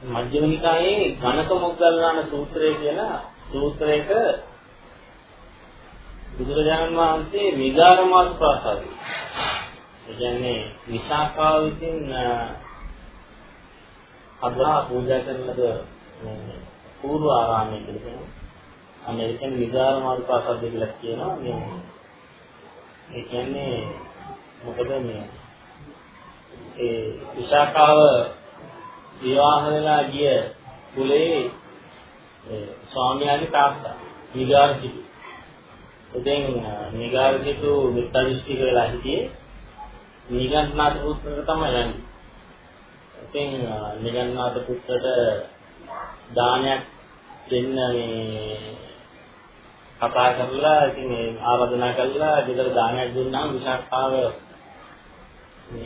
මජ්ක්‍ධිම නිකායේ ඝනක මොග්ගල්ලාන සූත්‍රය කියලා සූත්‍රයක බුදුරජාණන් වහන්සේ විගාරමාත් ප්‍රාසාදය. ඒ කියන්නේ විසාකා විසින් අදා පූජා කරන ලද පූර්ව ආරාමයේ කියලා කියනවා. අමරිකන් විගාරමාත් ප්‍රාසාදය කියලා කියනවා. මේ ඒ කියන්නේ මොකද මේ ඒ විසාකාව විවාහ වෙලා ගිය කුලේ ස්වාමියාගේ තාත්තා නිගාර සිටු. එතෙන් නිගාර සිටු මිත්‍යාදෘෂ්ටික වෙලා හිටියේ නිගන්නාත පුත්‍රට තමයි යන්නේ. එතෙන් නිගන්නාත පුත්‍රට දානයක් දෙන්න මේ කතා කරලා ඉතින් ආරාධනා කළා ගෙදර දානයක් දුන්නාම විශාඛාව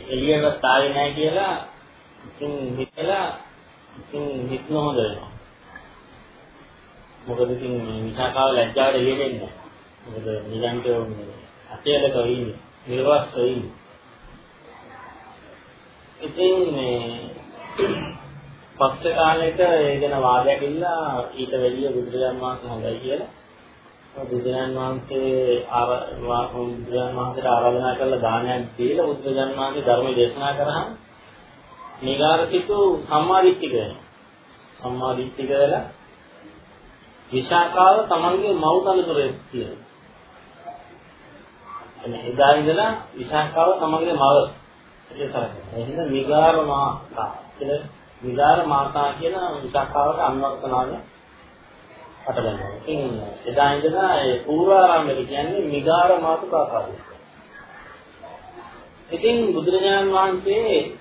එළියට ආවේ නැහැ කියලා ඉතින් හිතලා ඉතින් හිතන හොඳ වෙනවා. මොකද ඉතින් විශාඛාව ලැජ්ජාවට එළියට එන්නේ. මොකද නිලන්ටෝ අතේලක ඉන්නේ. නිර්වාස්ව ඉන්නේ. ඉතින් මේ පස්සේ කාලෙක ඒ ගැන වාදයක් ඉල්ලා ඊට වැඩිය බුදුරජාණන් වහන්සේ හොඳයි කියලා බුදුරජාණන් වහන්සේ බුදුරජාණන් වහන්සේට ආරාධනා කරලා දානයක් දීලා බුදුරජාණන් වහන්සේ ධර්ම දේශනා කරාම නිගාරකිතු සම්මාදිට්ඨික වෙනවා. සම්මාදිට්ඨික වෙලා විශාකාව තමන්ගේ මව් තනතුරේ තියෙනවා. එනේ එදා ඉඳලා විශාකාව තමන්ගේ මව ඒකයි. එහෙනම් නිගාර මාතා කියලා නිගාර මාතා කියන විශාකාවට අන්වර්ථ නාමය අටගන්නවා. ඉතින් එදා ඉඳලා ඒ පූර්වාරාමයේ කියන්නේ මිගාර මාතු ප්‍රාසාදය. ඉතින් බුදුරජාණන් වහන්සේ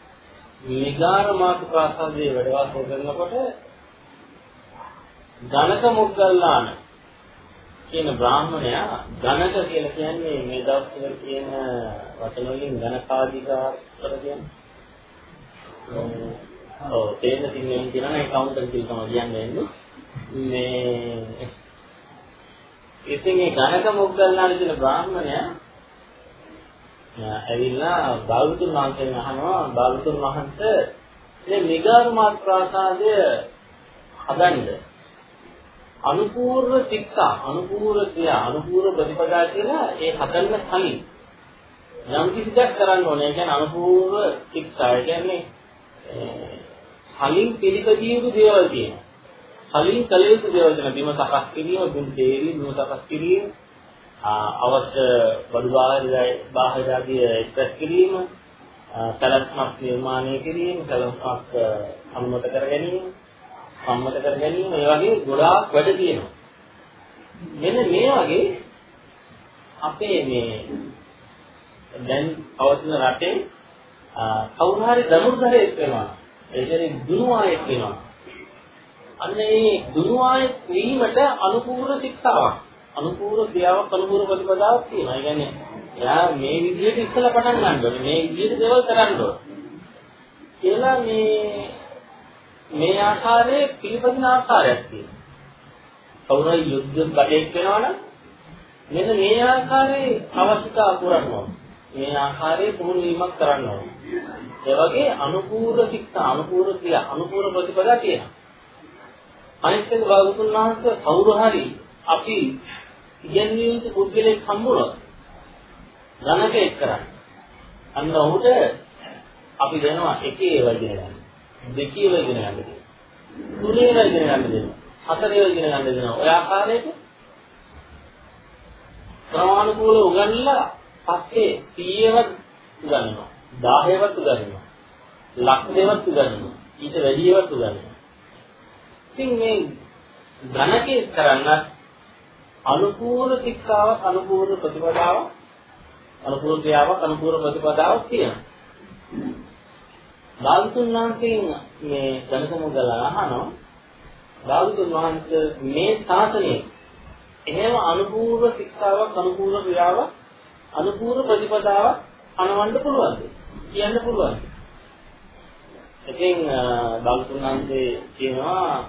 මිගාර මාතු ප්‍රාසාදයේ වැඩ වාසය කරනකොට ධනක මොග්ගල්ලාන කියන බ්‍රාහ්මණයා ධනක කියලා කියන්නේ මේ දවස්වල කියන වචන වලින් ධනකාධිකාර කියන්නේ. ඔව් තේන්න තින්නේ කියනවා කවුන්ටර් කියලා තමයි කියන්නේ. මේ ඉතින් ඒ ගණක මොග්ගල්ලාන කියන බ්‍රාහ්මණයා ඇවිල්ලා බාලුතුන් වහන්සේගෙන් අහනවා බාලුතුන් වහන්සේ මේ නිගාරුමාත් ප්‍රාසාදය හදන්න අනුපූර්ව ශික්ෂා අනුපූර්ව ක්‍රියා අනුපූර්ව ප්‍රතිපදා කියලා ඒ හදන්න කලින් යම් කිසි දෙයක් කරන්න ඕනේ. ඒ කියන්නේ අනුපූර්ව ශික්ෂා. ඒ කියන්නේ කලින් පිළිපදිය යුතු දේවල් තියෙනවා. කලින් කළ යුතු දේවල් තමයි බිම සකස් කිරීම, බිම තේරීම, බිම සකස් කිරීම, අවශ්‍ය බඩු බාහිර ආදී එක්ස්ප්‍රෙස් කිරීම, සැලැස්මක් නිර්මාණය කිරීම, සැලැස්මක් සම්මත කර ගැනීම, සම්මත කර ගැනීම මේ වගේ ගොඩාක් වැඩ තියෙනවා. මෙන්න මේ වගේ අපේ මේ දැන් පවතින රටේ කවුරු හරි දනුර්ධරයෙක් වෙනවා. ඒ කියන්නේ දුනුවායෙක් වෙනවා. අන්න ඒ දුනුවායෙක් වීමට අනුපූර්ව ශික්ෂාවක් අනුපූර්ව ක්‍රියාවක් අනුපූර්ව ප්‍රතිපදාවක් තියෙනවා. ඒ කියන්නේ එයා මේ විදිහට ඉස්සලා පටන් ගන්න ඕනේ. මේ විදිහට දේවල් කරන්න ඕනේ. කියලා මේ මේ ආකාරයේ පිළිපදින ආකාරයක් තියෙනවා. කවුරුහරි යුද්ධ බඩේක් වෙනවනම් මෙන්න මේ ආකාරයේ අවශ්‍යතා පුරනවා. මේ ආකාරයේ පුහුණු වීමක් කරන්න ඕනේ. ඒ වගේ අනුපූර්ව ශික්ෂා, අනුපූර්ව ක්‍රියා, අනුපූර්ව ප්‍රතිපදා තියෙනවා. අනිත් එක භාගතුන් වහන්සේ කවුරු හරි අපි ඉගෙනවිය යුතු පුද්ගලෙක් හම්බුනොත් ධනක එක් කරන්න. අන්න ඔහුට අපි දෙනවා එකේ ඒවා ඉගෙන ගන්න. දෙකේ ඒවා ඉගෙන ගන්න දෙනවා. තුනේ ඒවා ඉගෙන ගන්න දෙනවා. හතරේ ඒවා ඉගෙන ගන්න දෙනවා. ඔය ආකාරයට ප්‍රමාණිකූල උගන්ලා පස්සේ 100වත් උගන්වනවා. 10වත් උගන්වනවා. ලක්ෂයවත් උගන්වනවා. ඊට වැඩියවත් උගන්වනවා. ඉතින් මේ ධනකේ කරන්න අනුපූර්ව ශික්ෂාවක් අනුපූර්ව ප්‍රතිපදාවක් අනුපූර්ව ක්‍රියාවක් අනුපූර්ව ප්‍රතිපදාවක් තියෙනවා. බාලතුන් වහන්සේගෙන් මේ ධනසමුදල අහනවා බාලතුන් වහන්සේ මේ ශාසනයේ එහෙම අනුපූර්ව ශික්ෂාවක් අනුපූර්ව ක්‍රියාවක් අනුපූර්ව ප්‍රතිපදාවක් අනවන්න පුළුවන්ද කියන්න පුළුවන්. ඉතින් බාලතුන් වහන්සේ කියනවා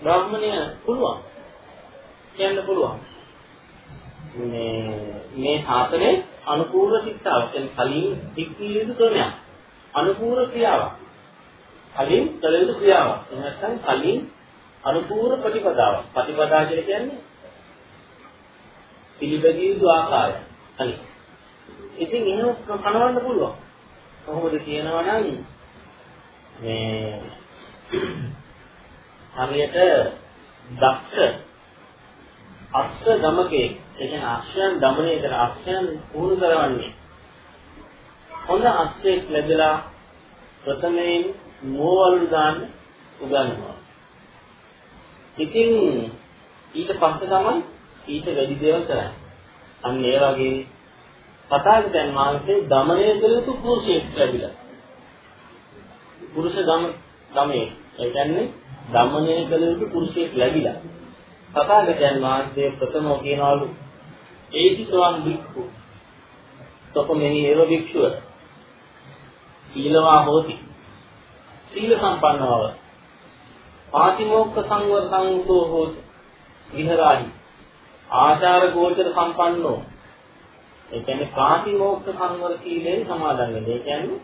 බ්‍රාහ්මණය පුළුවන් කියන්න පුළුවන් මේ මේ ශාසනයේ අනුපූර්ව ශික්ෂාව කියන්නේ කලින් සික්කිය යුතු ක්‍රමයක් අනුපූර්ව ක්‍රියාවක් කලින් කළ යුතු ක්‍රියාවක්. එහෙම නැත්නම් කලින් අනුපූර්ව ප්‍රතිපදාවක්. ප්‍රතිපදා කියලා කියන්නේ පිළිපැදිය යුතු ආකාරය. කලින්. ඉතින් එහෙම කනවන්න පුළුවන්. කොහොමද කියනවා නම් මේ හරියට දක්ෂ අස්ස ගමකේ ඒ කියන්නේ අස්සයන් দমনය කර අස්සයන් පුහුණු කරවන්නේ හොඳ අස්සෙක් ලැබලා ප්‍රථමයෙන් මෝවලු දාන්න උගන්වනවා ඉතින් ඊට පස්සේ තමයි ඊට වැඩි දේවල් කරන්නේ අන්න ඒ වගේ පතාගතයන් වහන්සේ দমনය කළ යුතු පුරුෂයෙක් ලැබිලා. පුරුෂ දම දමේ. ඒ කියන්නේ দমনය කළ යුතු පුරුෂයෙක් ලැබිලා. තථාගතයන් වහන්සේ ප්‍රථමව කියනවලු ඒතිසවං භික්ඛු තොපමෙහි ඒව භික්ෂුව සීලවා හෝති සීල සම්පන්නවව පාතිමෝක්ඛ සංවර සංඝෝ හෝති විහරාහි ආචාර ගෝචර සම්පන්නෝ. ඒ කියන්නේ පාතිමෝක්ඛ සංවර සීලයෙන් සමාදන් වෙන්නේ ඒ කියන්නේ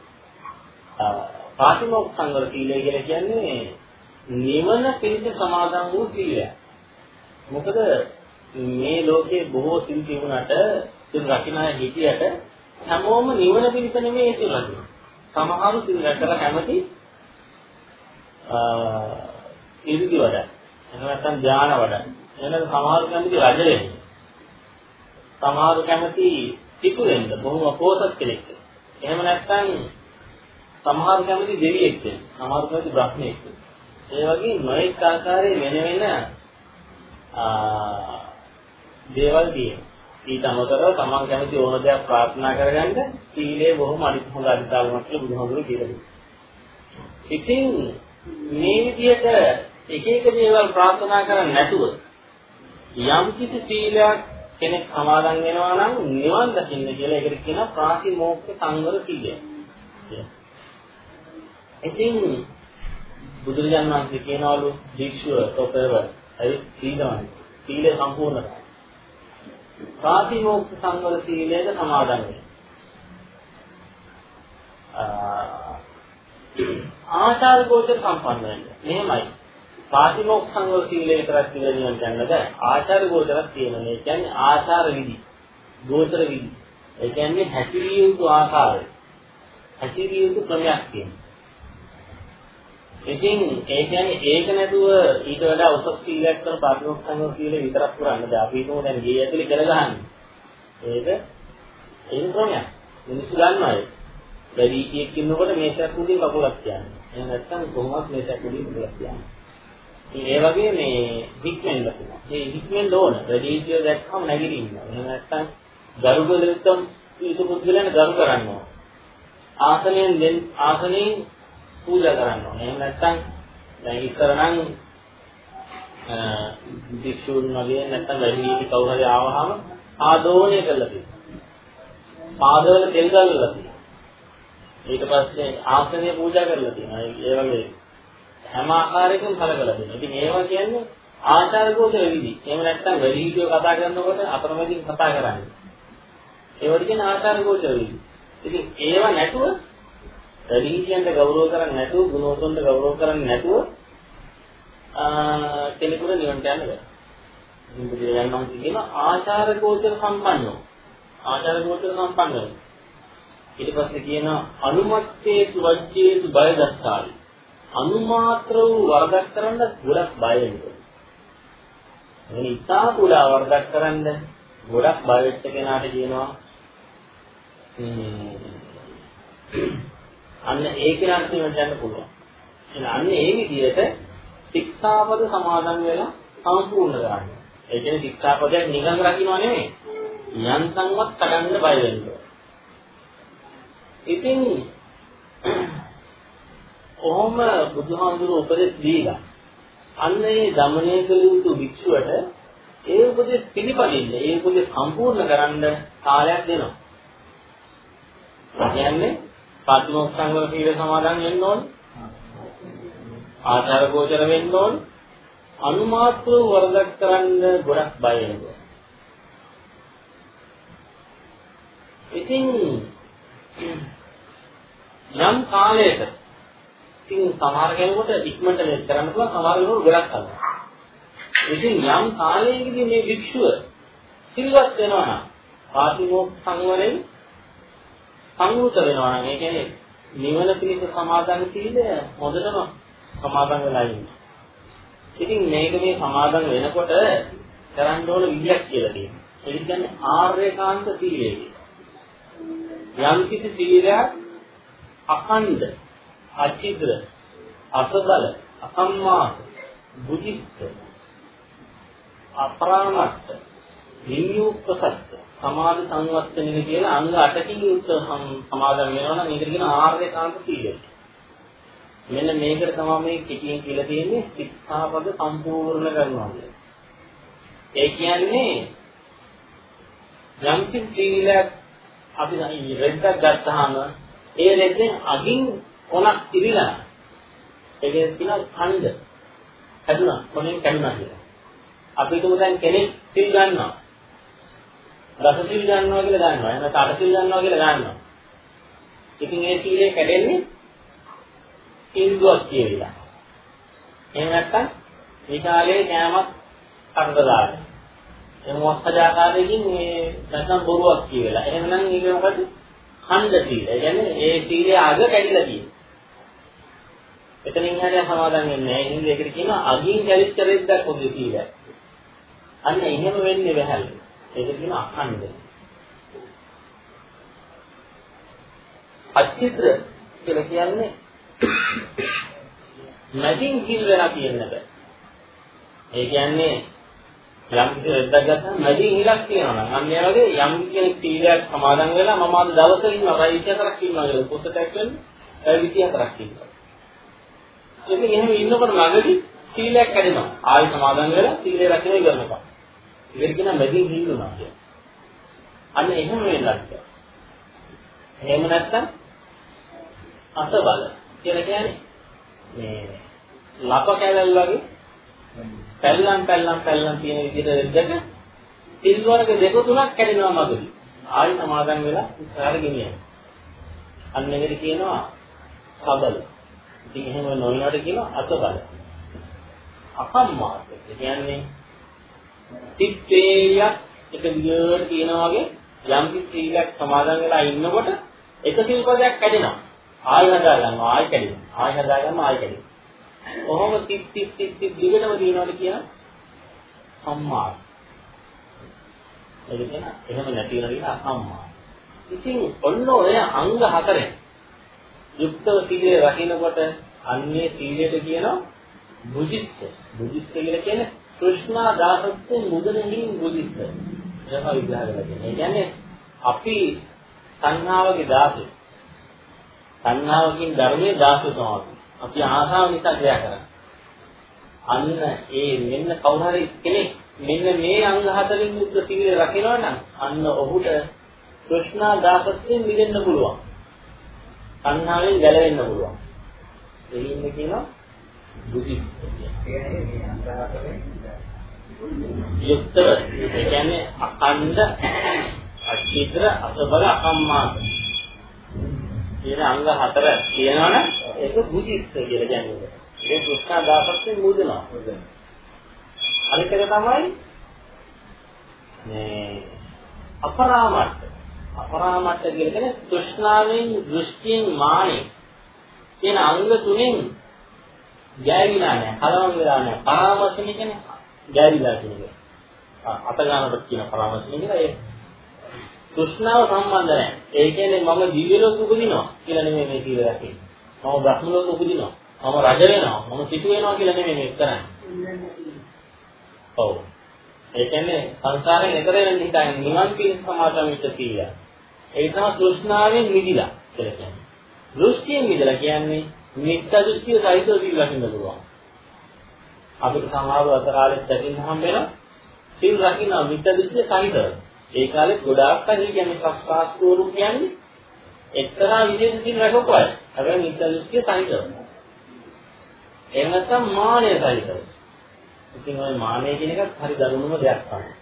පාතිමෝක්ඛ සංවර සීලය කියලා කියන්නේ නිවන පිණිස සමාදන් වූ සීලයක්. මොකද මේ ලෝකේ බොහෝ සිල් තිබුණාට සිල් රකින්න හිටියට හැමෝම නිවන පිණිස නෙමෙයි සිල් රකින්නේ. සමහරු සිල් රැකලා කැමති අ ඉරිදි වඩ. එහෙම නැත්නම් ධාන වඩ. එහෙනම් සමහරු කැමති රජ වෙන්න. සමහරු කැමති සිටු වෙන්න බොහොම අපෝසත් කෙනෙක්. එහෙම නැත්නම් සමහරු කැමති දෙවියෙක් වෙන්න. සමහරු කැමති බ්‍රහ්මයෙක් වෙන්න. ඒ වගේ නොඑක ආකාරයේ වෙන වෙන දේවල් තියෙනවා. ඊට අමතරව තමන් කැමති ඕන දෙයක් ප්‍රාර්ථනා කරගන්න සීලය බොහොම අනිත් හොඳ අදිතාවමක් කියලා බුදුහාමුදුරුවෝ කියලා දෙනවා. ඉතින් මේ විදිහට එක එක දේවල් ප්‍රාර්ථනා කරන්නේ නැතුව යම් කිසි සීලයක් කෙනෙක් සමාදන් වෙනවා නම් නිවන් දකින්න කියලා ඒකට කියනවා ප්‍රාතිමෝක්ඛ සංවර සීලය. ඉතින් බුදුරජාණන් වහන්සේ කියනවලු භික්ෂුව තොපේව ඒ සීලවන්ත. සීලය සම්පූර්ණ කරයි. ප්‍රාතිමෝක්ෂ සංවර සීලයක සමාදන් ආචාර ගෝචර සම්පන්න වෙන්න. මෙහෙමයි. ප්‍රාතිමෝක්ෂ සංවර සීලය විතරක් කියලා නියම ගන්න බෑ. ආචාර ගෝචරක් තියෙනවා. ඒ කියන්නේ ආචාර විදි. ගෝචර විදි. ඒ කියන්නේ හැසිරිය යුතු ආකාරය. හැසිරිය යුතු ක්‍රමයක් තියෙනවා. ඉතින් ඒ කියන්නේ ඒක නැතුව ඊට වඩා උසස් සීලයක් කරන පාටිමොක්ඛංග සීලය විතරක් කරන්න බෑ. අපි හිතමු දැන් ගේ ඇතුලේ කර ගහන්නේ. ඒක ඒක ක්‍රමයක්. මිනිස්සු දන්නවා ඒක. වැඩි කීයක් ඉන්නකොට මේසයක් උඩින් කකුලක් තියන්නේ. එහෙනම් නැත්තම් කොහොමවත් මේසයක් උඩින් කකුලක් තියන්නේ. ඒ වගේ මේ හික්මෙන්න පුළුවන්. මේ හික්මෙන්න ඕන. වැඩි කීය දැක්කම නැගිටින්න. එහෙනම් නැත්තම් ගරු කළොත්ම් ඊට පුදුලෙන් ගරු කරන්න ඕන. ආසනයෙන් දෙන් ආසනයෙන් පූජා කරන්න ඕනේ. එහෙම නැත්නම් දැන් ඉස්සර නම් භික්ෂුන් වගේ නැත්නම් වැඩිහිටි කවුරු හරි ආවහම ආදෝණය කළා තියෙනවා. පාදවල තෙල් ගල්ලා තියෙනවා. ඊට පස්සේ ආසනය පූජා කරලා තියෙනවා. ඒ වගේ හැම ආකාරයකින් කලකලා තියෙනවා. ඉතින් ඒවා කියන්නේ ආචාර ගෝචර විදි. එහෙම නැත්නම් වැඩිහිටියෝ කතා කරනකොට අතරමැදින් කතා කරන්නේ. ඒවට කියන්නේ ආචාර ගෝචර විදි. ඉතින් ඒවා නැතුව වැඩිහිටියන්ට ගෞරව කරන්නේ නැතුව ගුණෝතුන්ට ගෞරව කරන්නේ නැතුව කෙනෙකුට නිවන්ට යන්න බෑ. ඉතින් බුදුරජාණන් වහන්සේ කියන ආචාර ගෝචර සම්පන්නෝ. ආචාර ගෝචර සම්පන්නෝ. ඊට පස්සේ කියන අනුමත්තේසු වජ්ජේසු බය දස්සාවි. අනුමාත්‍ර වූ වරදක් කරන්න ගොඩක් බය වෙනවා. එනි ඉතා කුඩා වරදක් කරන්න ගොඩක් බය වෙච්ච කෙනාට කියනවා අන්න ඒක ලක්ෂණයට යන්න පුළුවන්. එහෙනම් අන්න ඒ විදිහට ශික්ෂාපද සමාදන් වෙලා සම්පූර්ණ කරගන්න. ඒ කියන්නේ ශික්ෂාපදයක් නිකන් රකින්නව නෙමෙයි. යන්තම්වත් තඩන්න බය වෙනවා. ඉතින් ඔහොම බුදුහාමුදුරුවෝ උපදෙස් දීලා අන්න ඒ দমনය කළ යුතු භික්ෂුවට ඒ උපදෙස් පිළිපදින්න ඒ උපදෙස් සම්පූර්ණ කරන්න කාලයක් දෙනවා. කියන්නේ පටිමොක්ඛ සංවර සීල සමාදන් වෙන්න ඕනේ. ආචාර ගෝචර වෙන්න ඕනේ. අනුමාත්‍ර වරදක් කරන්න ගොඩක් බය වෙනවා. ඉතින් යම් කාලයක ඉතින් සමහර කෙනෙකුට ඉක්මනට මේක කරන්න පුළුවන් සමහර කෙනෙකුට ගොඩක් කරනවා. ඉතින් යම් කාලයකදී මේ භික්ෂුව සිල්වත් වෙනවා නම් ආතිමෝක් සංවරයෙන් සංයුත වෙනවා නම් ඒ කියන්නේ නිවන පිණිස සමාදන් සීලය හොඳටම සමාදන් වෙලා ඉන්නේ. ඉතින් මේක මේ සමාදන් වෙනකොට කරන්න ඕන විදියක් කියලා තියෙනවා. ඒ කියන්නේ ආර්යකාන්ත සීලය කියලා. යම් කිසි සීලයක් අඛණ්ඩ, අචිද්‍ර, අසබල, අසම්මාස, බුද්ධිස්ත, අප්‍රාමත්ත, නියුක්ත සත්‍ය, සමාධි සංවත්තනික කියලා අංග 8කින් යුක්ත සමාදන් වෙනවා නම් ඒකට කියන ආර්යකාන්ත සීලය. මෙන්න මේකට තමයි මේ කෙටියෙන් කියලා තියෙන්නේ ශික්ෂාපද සම්පූර්ණ කරනවා කියන්නේ. ඒ කියන්නේ යම් කිසි සීලයක් අපි රෙද්දක් ගත්තාම ඒ රෙද්දෙන් අගින් කොනක් ඉරිලා ඒකේ තියෙන ඛණ්ඩ හැදුනා කොනෙන් කැඩුනා කියලා. අපි හිතමු දැන් කෙනෙක් සිල් ගන්නවා. රස සිල් ගන්නවා කියලා ගන්නවා. එහෙනම් තඩ සිල් ගන්නවා කියලා ගන්නවා. ඉතින් ඒ සීලය කැඩෙන්නේ සින්දුවක් කියලා. එහෙම නැත්නම් මේ කාලේ කෑමක් කරදරායි. ඒ මොහොතජාකාරයෙන් මේ නැත්නම් බොරුවක් කියලා. එහෙනම් ඒක මොකද? ඛණ්ඩ සීල. ඒ කියන්නේ ඒ සීලයේ අග කැඩිලා තියෙනවා. එතනින් හරිය සමාදන් වෙන්නේ නැහැ. ඉතින් ඒකට කියනවා අගින් කැලිච්ච රෙද්දක් ඔබේ සීලය. අන්න එහෙම වෙන්නේ බහැල්. ඒක කියන අඛණ්ඩ. අචිත්‍ර කියලා කියන්නේ මැදින් කිල් වෙලා තියෙන බෑ. ඒ කියන්නේ යම් කිසි රෙද්දක් ගත්තාම මැදින් හිලක් තියෙනවා නම් අන්න ඒ වගේ යම් කෙනෙක් සීලයක් සමාදන් වෙලා මම අද දවසේ ඉන්නවා රයි 24ක් ඉන්නවා කියලා පොසටක් වෙන්නේ රයි 24ක් ඉන්නවා. ඉතින් එහෙම ඉන්නකොට ළඟදී සීලයක් කැඩෙනවා. ආයෙ සමාදන් වෙලා සීලය රැකගෙන ඉවරනකම්. ඒකට කියන මැදින් හිල්ලුණා කියන්නේ. අන්න එහෙම වෙන්නත්. එහෙම නැත්නම් අසබල කියලා කියන්නේ මේ ලප කැලල් වගේ පැල්ලම් පැල්ලම් පැල්ලම් තියෙන විදිහට දෙක සිල් වර්ග දෙක තුනක් කැඩෙනවා මගදී. ආයෙ සමාදන් වෙලා ඉස්සරහට ගෙනියනවා. අන්න ඒකට කියනවා සබල. ඉතින් එහෙම නොවනවට කියනවා අසබල. අකම්මාස. ඒ කියන්නේ සිත්ේයක් එක විදියට කියනවා වගේ යම් කිසි සීලයක් සමාදන් වෙලා ඉන්නකොට එක සිල්පදයක් කැඩෙනවා. ආයෙ හදා ගන්නවා ආයෙ කැඩෙනවා. ආයෙ හදා ගන්නවා ආයෙ කැඩෙනවා. කොහොම තිත් තිත් තිත් තිත් දිගටම දිනනවාද කියන සම්මාස. ඒක කියන එහෙම නැති වෙන කියන අසම්මාස. ඉතින් ඔන්න ඔය අංග හතරෙන් යුක්තව සීලය රකින්නකොට අන්නේ සීලයට කියනවා බුද්ධිස්ස. බුද්ධිස්ස කියලා කියන්නේ කෘෂ්ණා දාසත්වයෙන් මුදනෙහින් බුද්ධිස්ස. ඒක විග්‍රහ කරලා තියෙනවා. ඒ කියන්නේ අපි සංහාවගේ දාසෙ. සංහාවකින් ධර්මයේ දාසය තමයි. අපි ආසාව නිසා ක්‍රියා කරන්නේ. අන්න ඒ මෙන්න කවුරු හරි කෙනෙක් මෙන්න මේ අංග හතරින් යුක්ත සීලය රකිනවා නම් අන්න ඔහුට කෘෂ්ණා දාසත්වයෙන් මිදෙන්න පුළුවන්. සංහාවෙන් ගැලවෙන්න පුළුවන්. එයින්ද කියනවා බුද්ධි. යුක්තව ඒ කියන්නේ අඛණ්ඩ අචිත්‍ර අසබල අකම්මාත කියන අංග හතර තියෙනවනේ. ඒක බුද්ධිස්ස කියලා කියන්නේ. ඒ දුක්ඛ දාපස්සේ මුදනවා. අනිත් එක තමයි මේ අපරාමර්ථ. අපරාමර්ථ කියන්නේ තෘෂ්ණාවෙන් දෘෂ්ටියෙන් මානෙ කියන අංග තුනෙන් ගෑවිලා නැහැ කලවම් වෙලා නැහැ. පරාමර්ශන කියන්නේ ගෑවිලා කියන එක අත ගන්නකොට කියන පරාමර්ශන කියලා ඒ තෘෂ්ණාව සම්බන්ධ නැහැ. ඒ කියන්නේ මම දිව්‍ය ලෝක උපදිනවා කියලා නෙමෙයි මේ කියලා රැකෙන්නේ. මම බ්‍රහ්ම ලෝක උපදිනවා. මම රජ වෙනවා. මම සිටු වෙනවා කියලා නෙමෙයි මේක කරන්නේ. ඔව්. ඒ කියන්නේ සංසාරයෙන් එතර වෙන්න හිතන්නේ නිවන් පිණිස සමාදම් වෙච්ච සීලය ඒ තමයි තෘෂ්ණාවෙන් මිදිලා කියලා කියන්නේ. දෘෂ්ටියෙන් මිදලා කියන්නේ මිත්‍යා දෘෂ්ටිය සහිතව සිල් රකින්න පුළුවන්. අපිට සමාව අත කාලෙත් දකින්න හම් වෙනවා. සිල් රකින්න මිත්‍යා දෘෂ්ටිය සහිතව. ඒ කාලෙත් ගොඩාක් අය කියන්නේ සස්කාස්තුරු කියන්නේ එක්තරා විශේෂ සිල් රැකපු අය. හැබැයි මිත්‍යා දෘෂ්ටිය සහිතව. එහෙම නැත්නම් මානය සහිතව. ඉතින් ওই මානය කියන එකත් හරි දරුණුම දෙයක් තමයි.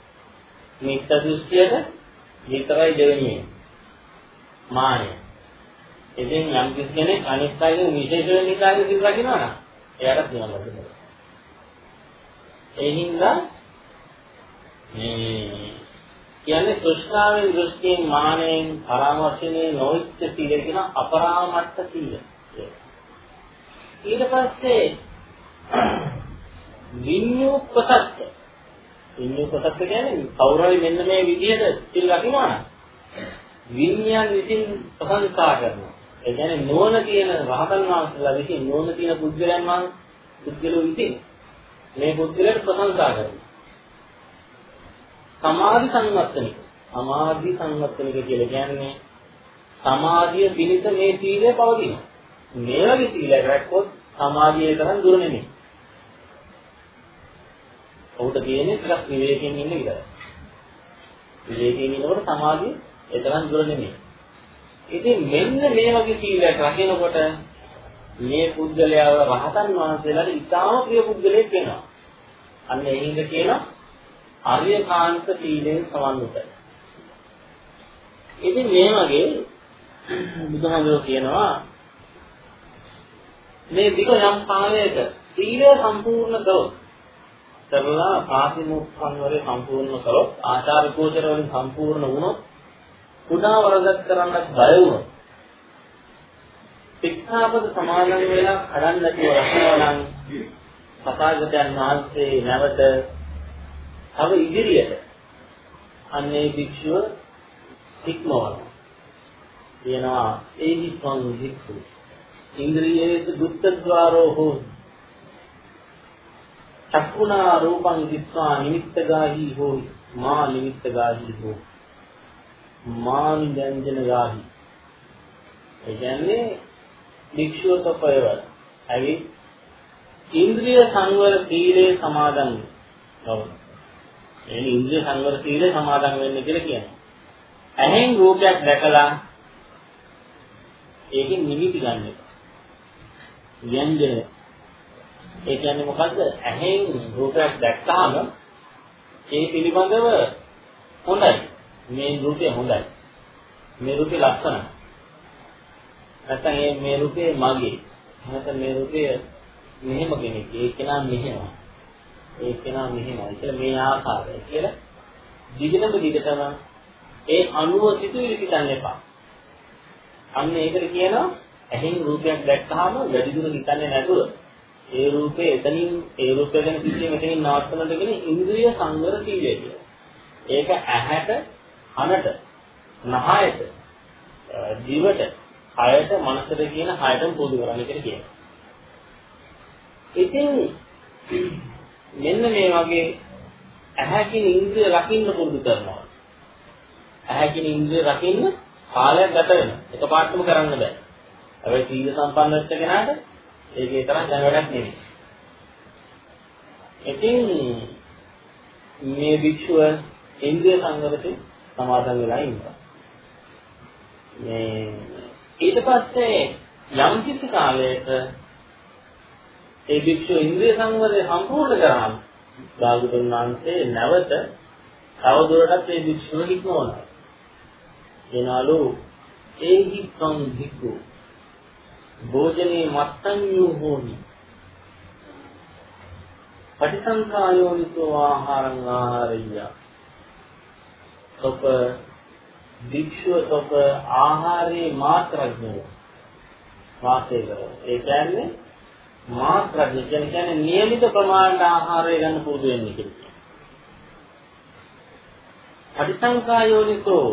මිත්‍යා දෘෂ්ටියට විතරයි දෙවෙනිය. මානය. ඉතින් යම් කිසි කෙනෙක් අනිත් අයගේ විශේෂ වෙන හිතාගෙන සිල් රකින්නවා නම් එයාටත් නිවන් ලැබෙනවා. ඒ හින්දා මේ කියන්නේ තෘෂ්ණාවෙන් දෘෂ්ටියෙන් මානෙන් පරාමර්ශනේ නොවිච්ච සීලය කියන අපරාමට්ට සීල. ඊට පස්සේ විඤ්ඤුප්පසත්ත විඤ්ඤුප්පසත්ත කියන්නේ කවුරුහරි මෙන්න මේ විදිහට සිල් රකින්නවා නම් විඤ්ඤාණ විසින් ප්‍රශංසා කරනවා. ඒ කියන්නේ නුවණ තියෙන රහතන් වහන්සේලා විසින් නුවණ තියෙන පුද්ගලයන් වහන්සේ පුද්ගලෝ විසින් මේ පුද්ගලයාට ප්‍රශංසා කරනවා. සමාධි සංවත්තනික. සමාධි සංවත්තනික කියලා කියන්නේ සමාධිය පිණිස මේ සීලය පවතිනවා. මේ වගේ සීලයක් රැක්කොත් සමාධිය තරම් දුර නෙමෙයි. ඔහුට තියෙන්නේ ටිකක් විවේකයෙන් ඉන්න විතරයි. විවේකයෙන් ඉන්නකොට සමාධිය ඒ තරම් දුර නෙමෙයි. ඉතින් මෙන්න මේ වගේ සීලයක් රකිනකොට මේ පුද්ගලයාව රහතන් වහන්සේලාට ඉතාම ප්‍රිය පුද්ගලයෙක් වෙනවා. අන්න ඒ හින්දා කියනවා ආර්යකාන්ත සීලයෙන් සමන්විතයි. ඉතින් මේ වගේ බුදුහාමුදුරුවෝ කියනවා මේ වික යම් කාලයක සීලය සම්පූර්ණ කරොත් කරලා පාතිමොක්ඛන් වලේ සම්පූර්ණ කරොත් ආචාර ගෝචර වලින් සම්පූර්ණ වුණොත් කුඩා වරදක් කරන්නත් බය වුණොත් ශික්ෂාපද සමාදන් වෙලා කඩන්න නැතිව රැකනවා නම් සතාගතයන් වහන්සේ නැවත තව ඉදිරියට අන්නේ භික්ෂුව ඉක්මවනවා. කියනවා ඒහි සං භික්ෂු ඉන්ද්‍රියේසු දුක්ඛද්වාරෝ හෝ චක්කුණා රූපං දිස්වා නිමිත්තගාහි හෝ මා නිමිත්තගාහි හෝ. මා නිදංජන ගාහි. ඒ කියන්නේ භික්ෂුව තපයව ඇවි ඉන්ද්‍රිය සංවර සීලේ සමාදන් වෙනවා එනි ඉන්ද්‍රිය සංවර සීලය සමාදන් වෙන්න කියලා කියනවා. ඇහෙන් රූපයක් දැකලා ඒකෙන් නිමිති ගන්න එක. ව්‍යංජන. ඒ කියන්නේ මොකද්ද? ඇහෙන් රූපයක් දැක්කහම ඒ පිළිබඳව හොඳයි. මේ රූපය හොඳයි. මේ රූපය ලස්සනයි. නැත්නම් මේ මේ රූපය මගේ. නැත්නම් මේ රූපය මෙහෙම කෙනෙක්. ඒක නම් මෙහෙමයි. ඒ කෙනා මෙහෙමයි කියලා මේ ආකාරය කියලා දිගටම දිගටම ඒ අනුව සිතුවිලි හිතන්න එපා. අන්න ඒකට කියනවා ඇහෙන් රූපයක් දැක්කහම වැඩි දුර හිතන්නේ නැතුව ඒ රූපේ එතනින් ඒ රූපය ගැන සිද්ධිය මෙතනින් නවත්තනද කියන ඉන්ද්‍රිය සංවර සීලය කියලා. ඒක ඇහැට, කනට, නහයට, දිවට, කයට, මනසට කියන හයටම පොදු කරන්නේ කියලා කියනවා. ඉතින් මෙන්න මේ වගේ ඇහැකින් ඉන්ද්‍රිය රකින්න පුරුදු කරනවා. ඇහැකින් ඉන්ද්‍රිය රකින්න කාලයක් ගත වෙනවා. එකපාරටම කරන්න බෑ. හැබැයි සීල සම්පන්න වෙච්ච කෙනාට ඒකේ තරම් දැන වැඩක් නෙමෙයි. ඉතින් මේ භික්ෂුව ඉන්ද්‍රිය සංවරයෙන් සමාදන් වෙලා ඉන්නවා. මේ ඊට පස්සේ යම් කිසි කාලයක ඒ භික්ෂුව ඉන්ද්‍රිය සංවරය සම්පූර්ණ කරාම භාගතුන් වහන්සේ නැවත තවදුරටත් ඒ භික්ෂුව හික්මවනවා. එනලු ඒහි සං භික්ඛු භෝජනේ මත්තඤ්ඤෝ හෝමි පටිසංඛායෝනිසෝ ආහාරං ආහාරය ඔබ භික්ෂුව ඔබ ආහාරයේ මාත්‍රඥය වාසය කරනවා ඒ කියන්නේ මාත්‍රඥ කියන්නේ નિયમિત ප්‍රමාණයට ආහාරය ගන්න පුරුදු වෙන්නේ කියලා. පටිසංකායෝනිසෝ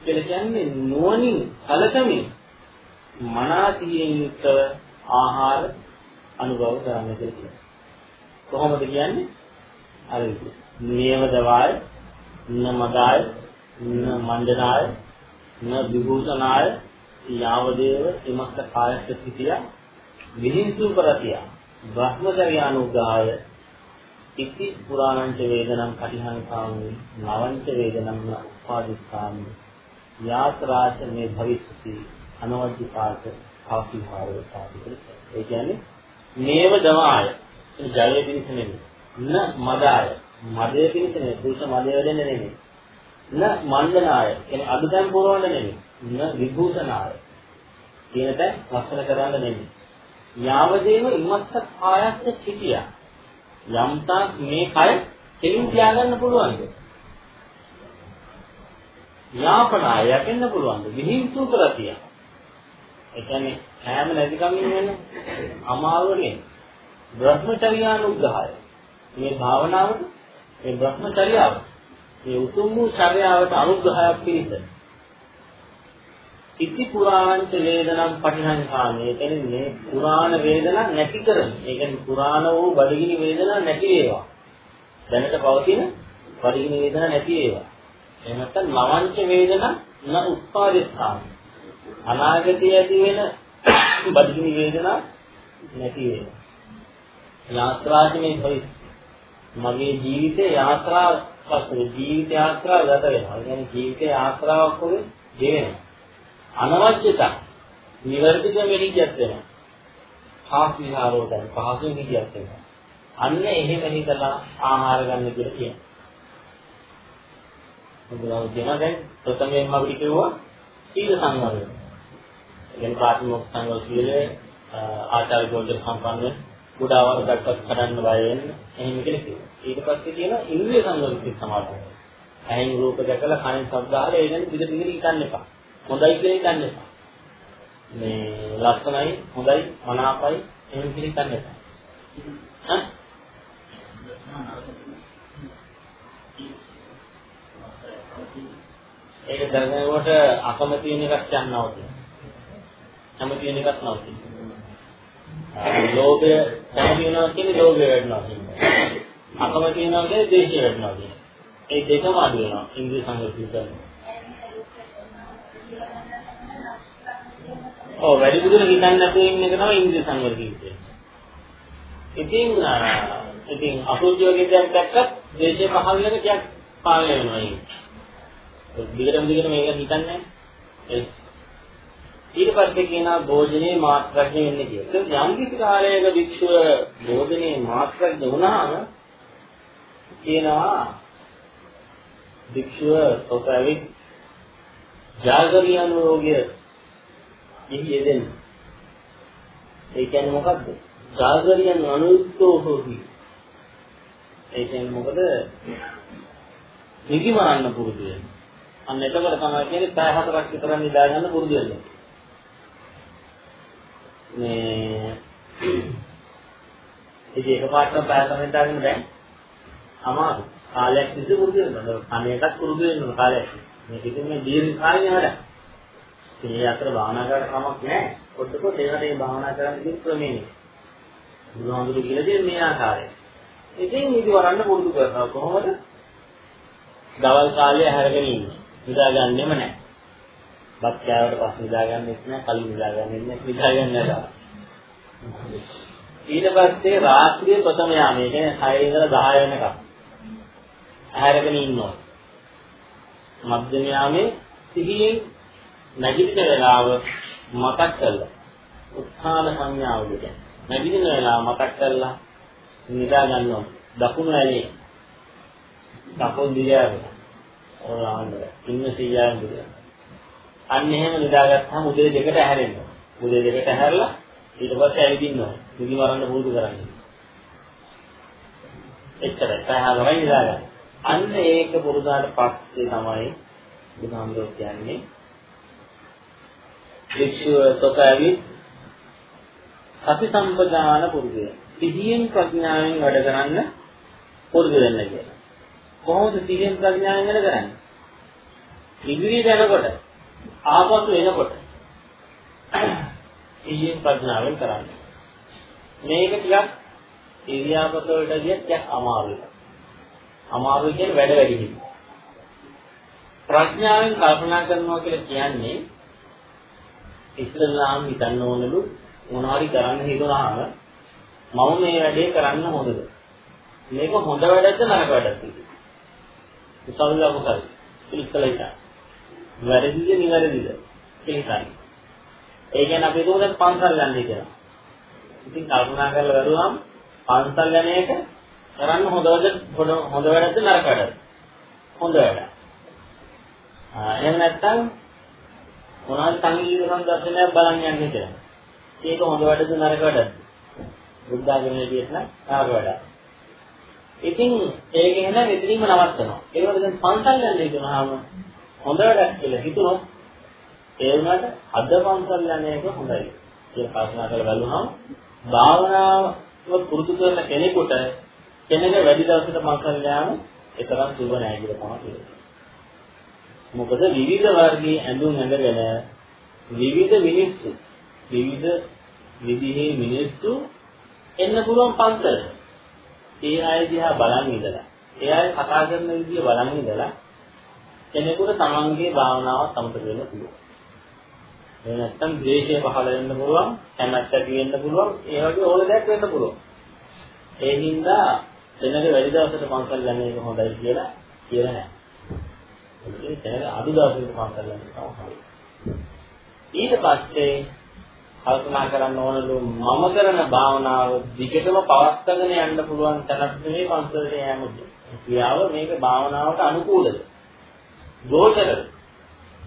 කියලා කියන්නේ නුවණින් කලකමින් මනසියෙන් යුක්ත ආහාර අනුභව කරන්න කියලා. කොහොමද කියන්නේ? අර නියම දවාය, න මදාය, න මණ්ඩනාය, න විභූෂනාය, යාවදේව ඉමස්ස කායස්ස සිටියා විහිංසු කරතිය බ්‍රහ්මචර්යානුගාය ඉති පුරාණංච වේදනම් කටිහංකාමි නවංච වේදනම් උපාදිස්සාමි යාත්‍රාච මේ භවිස්සති අනවජ්‍ය පාත කාපි භාවය සාධිත ඒ කියන්නේ මේව දමාය ජලයේ පිණිස නෙමෙයි. න මදාය. මදයේ පිණිස නෙමෙයි. පුරුෂ මදය වෙන්නේ නෙමෙයි. න මණ්ඩනාය කියන්නේ අදුතම් පුරවන්න නෙමෙයි න විභූෂනාය කියන තැන් ලස්සන කරන්න නෙමෙයි. යාවදේම ඉමස්ස කායස්ස සිටියා. යම්තා මේ කය කෙලින් තියාගන්න පුළුවන්ද? යාපනා යකෙන්න පුළුවන්ද? විහිංසු කරතිය. ඒ කියන්නේ හැම නැතිකමින් වෙන අමාරුවනේ. බ්‍රහ්මචර්යානුග්‍රහය. මේ භාවනාවට මේ බ්‍රහ්මචර්යාව මේ උතුම් වූ චර්යාවට අනුග්‍රහයක් පිණිස ඉති පුරාංච වේදනම් පටිහංකාමේ කියන්නේ මේ පුරාණ වේදනා නැති කරන. ඒ කියන්නේ පුරාණ වූ බඩගිනි වේදනා නැති වේවා. දැනට පවතින බඩගිනි වේදනා නැති වේවා. එහෙම නැත්නම් නවංච වේදනා න උත්පාදිස්සාම. අනාගතයේ ඇති වෙන බඩගිනි වේදනා නැති වේවා. යාත්‍රාචමේ පරිස් මගේ ජීවිතේ යාත්‍රාවක් පස්සේ ජීවිත යාත්‍රාව ගත වෙනවා. ඒ කියන්නේ ජීවිතේ යාත්‍රාවක් වගේ ගෙවෙනවා. අනවශ්‍යතා නිවැරදිව මෙලිජ්ජත් වෙනවා. හාස් විහාරෝ දැන් පහසුවෙන් හිටියත් වෙනවා. අන්න එහෙම හිතලා ආහාර ගන්න කියලා කියනවා. බුදුරජාණන් කියනවා දැන් ප්‍රථමයෙන්ම අපිට කිව්වා සීල සංවරය. කියන්නේ ප්‍රාථමික සංවර සීලය ආචාර්ය ගෝචර සම්පන්න කුඩාවල් දක්වත් කරන්න බය වෙන්න එහෙම කියලා කිව්වා. ඊට පස්සේ කියනවා ඉන්ද්‍රිය සංවරිත සමාධිය. ඇහෙන් රූප දැකලා කනෙන් ශබ්ද අහලා ඒ ගැන පිට පිට හිතන්න එපා. හොඳයි කියලා හිතන්න එපා. මේ ලස්සනයි, හොඳයි, මනාපයි එහෙම කියලා හිතන්න එපා. හා? ඒක දැනගෙනකොට අකමැති වෙන එකක් යන්නව තියෙනවා. කැමති වෙන එකක් නවතින. ලෝභය කැමති වෙනවා කියන්නේ ලෝභය වැඩිනවා කියන්නේ. අකමැති වෙනවා කියන්නේ ද්වේෂය වැඩිනවා කියන්නේ. ඒ දෙකම අඩු වෙනවා ඉන්ද්‍රිය සංගතිය කරනවා. ඔව් වැඩි දුර හිතන්නේ නැතුව ඉන්න එක තමයි ඉන්ද්‍රිය සංවර කියන්නේ. ඉතින් ඉතින් අසෝචියෝගේ දැන් දැක්කත් දේශේ පහළ වෙන ටිකක් පාලනය වෙනවා ඒක. දිගටම දිගටම මේක හිතන්නේ නැහැ. ඊට පස්සේ කියනවා භෝජනේ මාත්‍රඥ වෙන්නේ කියලා. යම් කිසි කාලයක වික්ෂුව භෝජනේ මාත්‍රඥ වුණාම කියනවා වික්ෂුව සෝතවිත් ජාගරියන රෝගය එහි යෙදෙන්න. ඒ කියන්නේ මොකද්ද? ජාගරියන් අනුත්තෝ හොහි. ඒ කියන්නේ මොකද? නිදි මරන්න පුරුදු වෙන. අන්න එතකොට තමයි කියන්නේ පැය හතරක් විතර නිදා ගන්න පුරුදු වෙන්න. මේ ඉතින් එකපාරටම පැය හතරක් නිදාගෙන දැන් අමාරු. කාලයක් තිස්සේ පුරුදු වෙනවා. කණේකත් පුරුදු වෙනවා කාලයක්. මේක ඉතින් මේ දීර්ඝ කාලේ නේද? මේ අතර භාවනා කරලා කමක් නැහැ. පොඩ්ඩ පොඩ්ඩ ඒකට මේ භාවනා කරන්න කියන ක්‍රමයේ. බුදුහාමුදුරු කියලා දෙන්නේ මේ ආකාරයෙන්. ඉතින් ඉදි වරන්න පුරුදු කරනවා කොහොමද? දවල් කාලේ හැරගෙන ඉන්නේ. නිදාගන්නෙම නැහැ. බත් කෑවට පස්සේ නිදාගන්නෙත් නැහැ, කලින් නිදාගන්නෙත් නැහැ, නිදාගන්නේ නැහැ. ඊට පස්සේ රාත්‍රියේ ප්‍රථම යාමයේ කියන්නේ 6 ඉඳලා 10 වෙනකම් හැරගෙන ඉන්නවා. මධ්‍යම යාමේ සිහියෙන් නැගිටින වෙලාව මතක් කරලා උත්සාහ සංඥාව දෙක. නැගිටින වෙලාව මතක් කරලා නිදා ගන්නවා. දකුණු ඇලේ. දකුණු දිගට ඕලාන්දර ඉන්න සියයන් දුර. අන්න එහෙම නිදාගත්තාම උදේ දෙකට ඇහැරෙනවා. උදේ දෙකට ඇහැරලා ඊට පස්සේ ඇවිදින්නවා. නිදි මරන්න පුරුදු කරන්නේ. එච්චරයි. පහවරයි නිදාගන්න. අන්න ඒක පුරුදාට පස්සේ තමයි බුදුහාමුදුරුවෝ කියන්නේ භික්ෂුව තොක ඇවිත් සති සම්පදාන පුරුදය. සිහියෙන් ප්‍රඥාවෙන් වැඩ කරන්න පුරුදු වෙන්න කියලා. කොහොමද සිහියෙන් ප්‍රඥාවෙන් වැඩ කරන්නේ? ඉදිරිය යනකොට ආපසු එනකොට සිහියෙන් ප්‍රඥාවෙන් කරන්න. මේක ටිකක් ඉරියාපත වලට ගියත් ටිකක් අමාරුයි. අමාරුයි කියන්නේ වැඩ වැඩි හිතේ. ප්‍රඥාවෙන් කල්පනා කරනවා කියලා කියන්නේ ඉස්සෙල්ලාම හිතන්න ඕනලු මොනවාරි කරන්න හිතුනහම මම මේ වැඩේ කරන්න හොඳද? මේක හොඳ වැඩක්ද නරක වැඩක්ද? කුසලද අකුසලද? ඉස්සෙල්ලා හිතන්න. වැරදිද නිවැරදිද? හිතන්න. ඒ කියන්නේ අපි දුන්නත් පන්සල් යන්නේ කියලා. ඉතින් කල්පනා කරලා බැලුවම පන්සල් යන එක කරන්න හොඳ හොඳ වැඩක්ද නරක වැඩක්ද? හොඳ වැඩක්. ආ එහෙම නැත්නම් මොනවාද සංගීත සම්දර්ශනයක් බලන්න යන්නේ කියලා. ඒක හොඳ වැඩද නරක වැඩද? බුද්ධ ආගමේ විදිහට නම් නරක වැඩ. ඉතින් ඒක එහෙනම් එතනින්ම නවත්තනවා. ඒකවල දැන් පන්සල් යන්න හිතනවාම හොඳ වැඩක් කියලා හිතුනොත් ඒ වුණාට අද පන්සල් යන එක හොඳයි. කියලා කල්පනා කරලා බලුවහම භාවනාව පුරුදු කරන කෙනෙකුට කෙනෙක් වැඩි දවසකට පන්සල් යාම ඒ තරම් සුබ නැහැ කියලා තමයි කියන්නේ. මොකද විවිධ වර්ගයේ ඇඳුම් ඇඳගෙන විවිධ මිනිස්සු විවිධ විදිහේ මිනිස්සු එන්න පුළුවන් පන්සල. ඒ අය දිහා බලන් ඉඳලා ඒ අය කතා කරන විදිය බලන් ඉඳලා කෙනෙකුට තමන්ගේ භාවනාව සමතක වෙන්න පුළුවන්. එහෙම නැත්නම් ද්වේෂය පහළ වෙන්න පුළුවන්, කැමැත්ත ඇති වෙන්න පුළුවන්, ඒ වගේ ඕන දෙයක් වෙන්න පුළුවන්. ඒ හින්දා එනගේ වැඩි දවසට පන්සල් යන එක හොඳයි කියලා කියලා නැහැ. ඒ කියන්නේ අඩු දවසකට පන්සල් යන එක තමයි. ඊට පස්සේ කල්පනා කරන්න ඕනලු මම කරන භාවනාව දිගටම පවත්වාගෙන යන්න පුළුවන් තැනක් නෙවෙයි පන්සලට යෑම ක්‍රියාව මේක භාවනාවට අනුකූලද? ගෝචරද?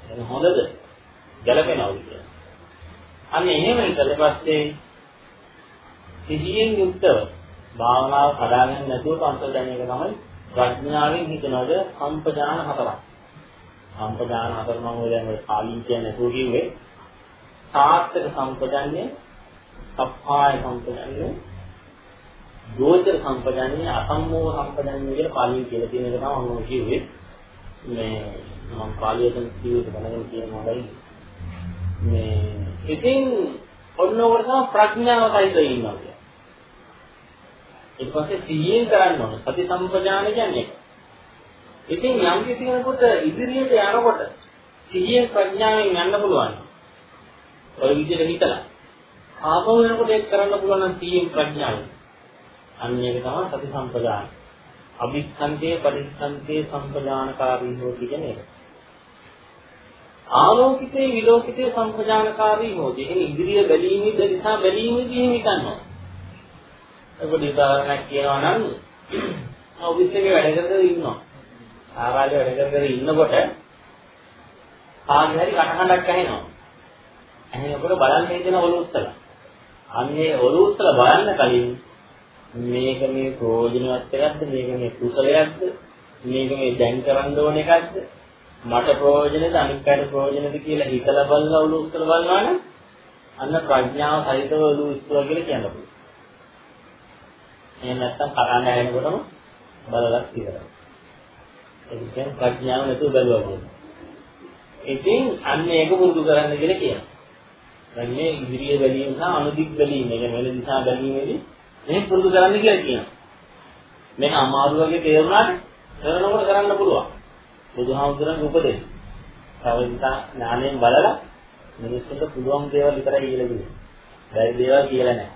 එහෙනම් හොඳද? ගැළපෙනවද කියලා. අන්න එහෙම ඉඳලා පස්සේ සිහියෙන් යුක්තව භාවනාව කඩාගෙන නැතුව පන්සල් යන එක තමයි ප්‍රඥාවෙන් හිතනවාද සම්පජාන හතරක්. සම්පජාන හතර මම ඔය දැන් ඔය කාලින් කියන්නේ නැතුව කිව්වේ සාත්තක සම්පජන්‍ය, සප්පාය සම්පජන්‍ය, ගෝචර සම්පජන්‍ය, අසම්මෝහ සම්පජන්‍ය කියලා පාලියෙන් කියලා තියෙන එක තමයි මම කිව්වේ. මේ මම පාලියෙන් කිව්වට බලගෙන කියන මොකයි මේ ඉතින් ඔන්න ඔකට තමයි ප්‍රඥාවයි තේ ඉන්නවා කියන්නේ. ඊට පස්සේ සිහියෙන් කරන්න ඕන. සති සම්පජාන කියන්නේ. ඉතින් යම් කිසි කෙනෙකුට ඉදිරියට යනකොට සිහියෙන් ප්‍රඥාවෙන් යන්න පුළුවන්. ඔය විදිහට හිතලා ආපහු වෙනකොට ඒක කරන්න පුළුවන් නම් සීයෙන් ප්‍රඥාවෙන්. අන්න ඒක තමයි සති සම්පදාන. අභික්ඛන්තේ පරික්ඛන්තේ සම්පදානකාරී හොති කියන එක. ආලෝකිතේ විලෝකිතේ සම්පදානකාරී හොති. ඒ ඉන්ද්‍රිය බැලීමේ නිසා බැලීමේදී එහෙම හිතනවා. ඒකට උදාහරණයක් කියනවා නම් ඔෆිස් එකේ වැඩ කරගෙන ඉන්නවා. ආරාජ්‍ය වැඩ කරගෙන ඉන්නකොට කාගේ හරි කටහඬක් ඇහෙනවා. ඇහෙනකොට බලන්න හිතෙන ඔලු උස්සලා. අන්නේ ඔලු උස්සලා බලන්න කලින් මේක මේ ප්‍රයෝජනවත් එකක්ද මේක මේ කුසලයක්ද මේක මේ දැන් කරන්න ඕන එකක්ද මට ප්‍රයෝජනෙද අනිත් කාට ප්‍රයෝජනෙද කියලා හිතලා බලලා ඔලු උස්සලා බලනවා නම් අන්න ප්‍රඥාව සහිතව ඔලු උස්සලා කියලා කියන්න පුළුවන්. එහෙම නැත්නම් කතාන ඇහෙනකොටම බලලක් ඉවරයි. ඒ කියන්නේ ප්‍රඥාව නැතුව බැලුවා කියන්නේ. ඉතින් අන්න ඒක පුරුදු කරන්න කියලා කියනවා. දැන් මේ ඉදිරිය බැලීම සහ අනුදික් බැලීම එක වෙන දිශා බැලීමේදී මේ පුරුදු කරන්න කියලා කියනවා. මේක අමාරු වගේ තේරුණාට කරනකොට කරන්න පුළුවන්. බුදුහාමුදුරන්ගේ උපදේශ. සවින්තා ඥාණයෙන් බලලා මිනිස්සුන්ට පුළුවන් දේවල් විතරයි කියලා කිව්වේ. බැරි දේවල් කියලා නැහැ.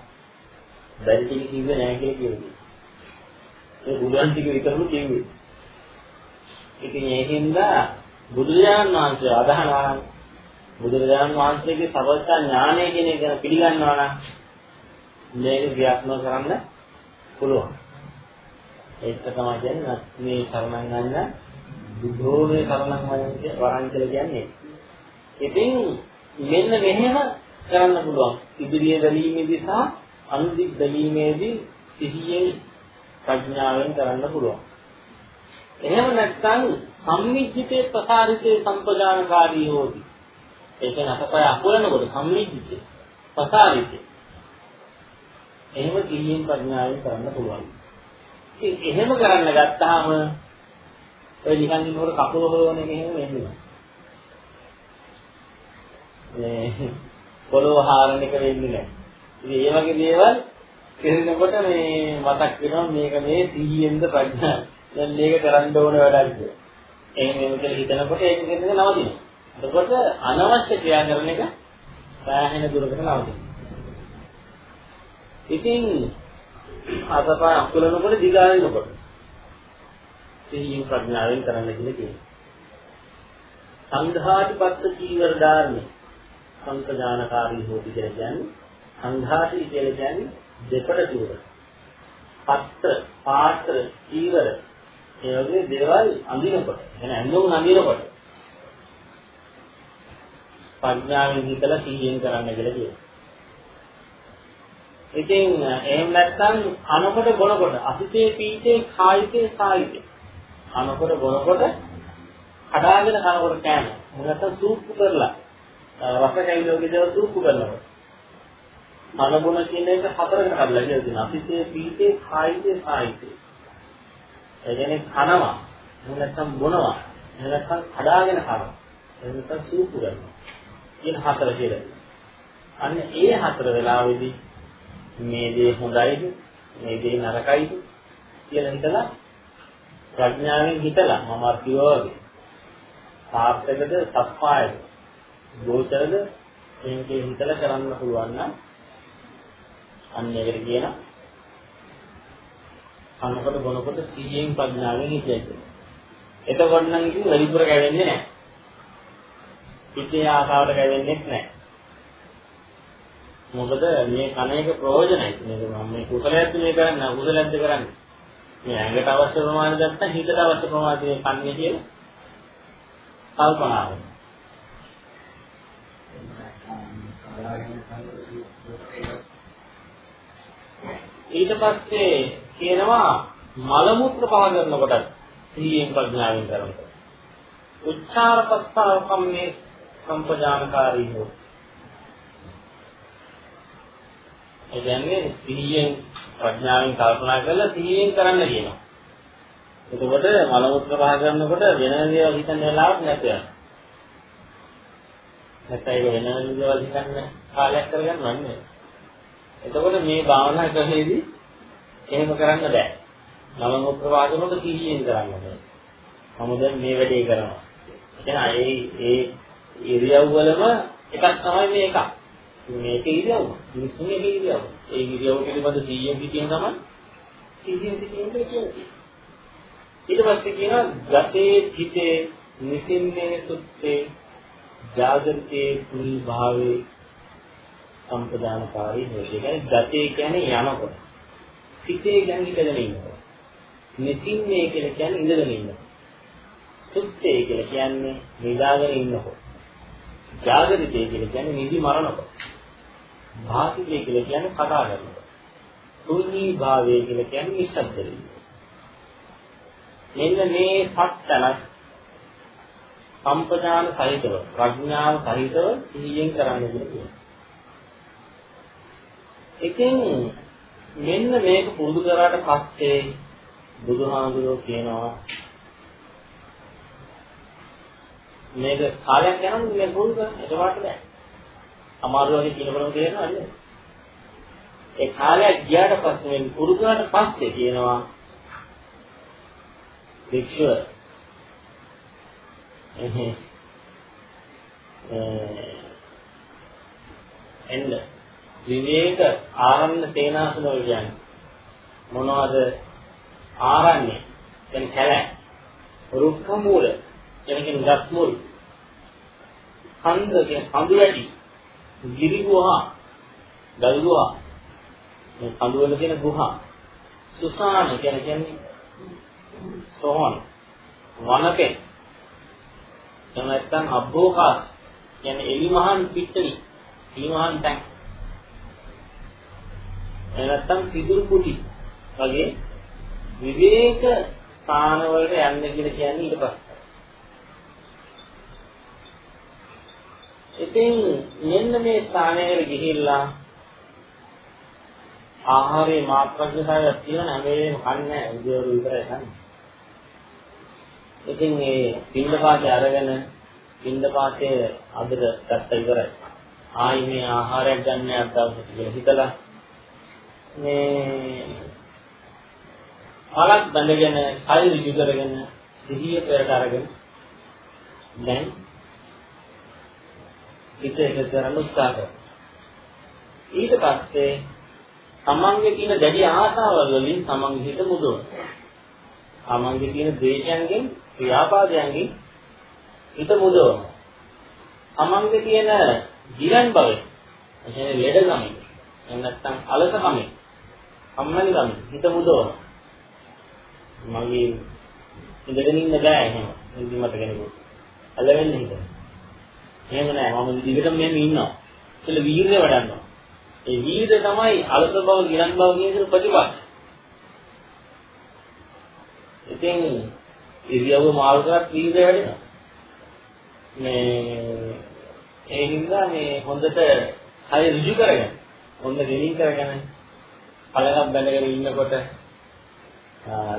බැරි ටික කිව්වේ නැහැ කියලා කිව්වේ. ඒ පුළුවන් ටික විතරලු කිව්වේ. ඉතින් ඒකින්ද බුදුරජාණන් වහන්සේ අදහනවා නම් බුදුරජාණන් වහන්සේගේ සර්වඥ ඥානය කියන එක ගැන පිළිගන්නවා නම් මේක ක්‍රියාත්මක කරන්න පුළුවන්. ඒක තමයි කියන්නේ මේ සරණං ගන්න බුද්ධෝමේ සරණං වරන් කියලා කියන්නේ. ඉතින් මෙන්න මෙහෙම කරන්න පුළුවන්. ඉදිරිය බැලීමේදී සහ අනුදික් බැලීමේදී සිහියෙන් ප්‍රඥාවෙන් කරන්න පුළුවන්. එහෙම නැත්නම් සම්මිජ්ජිතේ ප්‍රසාරිතේ සම්පදානකාරී හොති. ඒ කියන්නේ අතපය අකුලනකොට සම්මිජ්ජිතේ ප්‍රසාරිතේ. එහෙම කිලියෙන් ප්‍රඥාවෙන් කරන්න පුළුවන්. ඉතින් එහෙම කරන්න ගත්තාම ඔය නිකන් ඉන්නකොට කකුල හොරවන එක එහෙම වෙන්නේ නැහැ. මේ පොළොව හාරන එක වෙන්නේ නැහැ. ඉතින් ඒ වගේ දේවල් කරනකොට මේ මතක් වෙනවා මේක මේ සිහියෙන්ද ප්‍රඥා. දැන් මේක කරන්න ඕන වැඩක්ද? එහෙම එහෙම කියලා හිතනකොට ඒක කියන්නේ නවතිනවා. එතකොට අනවශ්‍ය ක්‍රියා කරන එක සෑහෙන දුරකට නවතිනවා. ඉතින් අතපය අකුලනකොට දිගාරිනකොට සිහියෙන් ප්‍රඥාවෙන් කරන්න කියලා කියනවා. සංඝාටිපත්ත චීවර ධාරණය සංකජානකාරී හොදි කියලා කියන්නේ සංඝාටි කියලා කියන්නේ දෙපඩ චීවර. පත්‍ර, පාත්‍ර, චීවර ඒ වගේ දේවල් අඳිනකොට එන ඇඳුම් අඳිනකොට ප්‍රඥාවෙන් හිතලා සිහියෙන් කරන්න කියලා කියනවා. ඉතින් එහෙම නැත්නම් අනකොට බොනකොට අසිතේ පීතේ කායිතේ සායිතේ අනකොට බොනකොට කඩාගෙන කනකොට කෑම. නැත්නම් සූප්පු කරලා රස කැවිලෝගේ දේවල් සූප්පු කරනවා. මනගුණ කියන එක හතරකට කඩලා කියලා තියෙනවා. අසිතේ පීතේ කායිතේ සායිතේ. ඒ කියන්නේ කනවා. නැත්නම් බොනවා. නැත්නම් කඩාගෙන කනවා. නැත්නම් සූප්පු කරනවා. කියන හතර කියලා. අන්න ඒ හතර වෙලාවෙදී මේ දේ හොඳයිද? මේ දේ නරකයිද? කියලා හිතලා ප්‍රඥාවෙන් හිතලා මම අර කිව්වා වගේ. සාර්ථකද? සප්පායද? ගෝචරද? මේකේ හිතලා කරන්න පුළුවන් නම් අන්න ඒකට කියන අනකොට බොනකොට සීයෙන් ප්‍රඥාවෙන් හිතයි. එතකොට නම් ඉතින් වැඩිපුර කැවෙන්නේ නැහැ. පිටේ ආසාවට කැවෙන්නේ නැහැ. මොකද මේ කණ එක ප්‍රයෝජනයි. මේක මම මේ කුසලයක්ද මේ කරන්නේ අකුසලයක්ද කරන්නේ. මේ ඇඟට අවශ්‍ය ප්‍රමාණය ගත්තා හිතට අවශ්‍ය ප්‍රමාණය කන්නේ කියලා කල්පනා වෙනවා. ඊට පස්සේ කියනවා මල මුත්‍ර පහ කරනකොට සීයෙන් ප්‍රඥාවෙන් කරනකොට උච්චාර ප්‍රස්තාව කම්මේ සම්පජානකාරී හෝ ඒ කියන්නේ සිහියෙන් ප්‍රඥාවෙන් කල්පනා කරලා සිහියෙන් කරන්න කියනවා. එතකොට මල මුත්‍ර පහ කරනකොට වෙන දේවල් හිතන්න වෙලාවක් නැත යනවා. නැත්නම් ඒක වෙන දේවල් හිතන්න කාලයක් කරගන්නව නෙමෙයි. එතකොට මේ භාවනා ක්‍රමයේදී එහෙම කරන්න බෑ. මල මුත්‍ර පහ කරනකොට සිහියෙන් කරන්න ඕනේ. මම දැන් මේ වැඩේ කරනවා. ඒ ඒ ඉරියව් වලම එකක් තමයි මේ එකක්. මේක ඉරියව්ව. මිනිස්සුන්ගේ ඉරියව්ව. ඒ ඉරියව්ව පිළිබඳ 100න් හිතියම තමයි 100න් හිතියෙන්නේ කියන්නේ. ඊට පස්සේ කියනවා ගතේ හිතේ නිසින්නේ සුත්තේ ජාගෘතේ කුල් භාවේ සම්පදානකාරී. ඒ කියන්නේ ගතේ කියන්නේ යනකොට. හිතේ කියන්නේ ඉඳගෙන ඉන්නවා. නිසින්නේ කියලා කියන්නේ ඉඳගෙන ඉන්නවා. සුත්තේ කියලා කියන්නේ නිදාගෙන ඉන්නකොට. ජාගරිතේ කියලා කියන්නේ නිදි මරණකොට. භාසිතේ කියලා කියන්නේ කතා කරනකොට. තුන්හි භාවය කියලා කියන්නේ නිශ්ශබ්ද වීම. මෙන්න මේ සත්‍යන සම්පජාන සහිතව ප්‍රඥාව සහිතව සිහියෙන් කරන්න කියලා ඉතින් මෙන්න මේක පුරුදු කරාට පස්සේ බුදුහාමුදුරුවෝ කියනවා මේක කාලයක් යනකොට මේ පුරුදු කරන්න ඒකට බෑ අමාරු වගේ කියනකොටම තේරෙනවද නේද? ඒ කාලයක් ගියාට පස්සේ මේ පුරුදුනාට පස්සේ කියනවා භික්ෂුව එන්න. විවේක ආරණ්‍ය සේනාසන වල කියන්නේ මොනවද? ආරණ්‍ය. දැන් කැලෑ. රුක්ක මූල කියන්නේ ගස් මුල් කන්ද කියන්නේ කඳු වැඩි ගිරි ගුහා, ගල් ගුහා, මේ කඳු වල තියෙන ගුහා, සුසාන කියන කියන්නේ සෝහන්, වනපේ. එහෙම නැත්නම් අබ්බෝකාස් කියන්නේ එලිමහන් පිට්ටනි, එලිමහන් තැන්. එහෙම නැත්නම් සිදුරු කුටි වගේ විවේක ස්ථාන වලට යන්න කියලා කියන්නේ ඊට පස්සේ ඉතින් මෙන්න මේ ස්ථානයකට ගිහිල්ලා ආහාරයේ මාත්‍රඥතාවයක් තියෙන හැම වෙලේම කන්නේ උදේවරු විතරයි කන්නේ. ඉතින් මේ පින්දපාතේ අරගෙන පින්දපාතේ අදට ගත්ත ඉවරයි. ආයි මේ ආහාරයක් ගන්න අදවසට කියලා හිතලා මේ පළක් බඳගෙන කල් ඍජු කරගෙන සිහිය පෙරට අරගෙන දැන් හිත එක කරන්න උත්සාහ කරනවා. ඊට පස්සේ තමන්ගේ තියෙන දැඩි ආසාවල් වලින් තමන්ගේ හිත මුදවනවා. තමන්ගේ තියෙන ද්වේෂයන්ගෙන් ව්‍යාපාදයන්ගෙන් හිත මුදවනවා. තමන්ගේ තියෙන ගිලන් බව එන්නේ ලෙඩගම එහෙම නැත්නම් අලසකම කම්මැලිකම හිත මුදවනවා. මගේ ඉඳගෙන ඉන්න බෑ එහෙම. ඉඳිමත කෙනෙකුට. අල්ලවෙන්න හිතනවා. එහෙම නෑ මම දිගටම මෙහෙම ඉන්නවා. කියලා වීර්ය වඩන්නවා. ඒ වීර්ය තමයි අලස බව, ගිලන් බව කියන ප්‍රතිපක්ෂ. ඉතින් ඉරියව්ව මාරු කරත් වීර්ය වැඩෙනවා. මේ ඒ හින්දා මේ හොඳට හරි ඍජු කරගෙන හොඳ ගෙලින් කරගෙන පළලක් බැඳගෙන ඉන්නකොට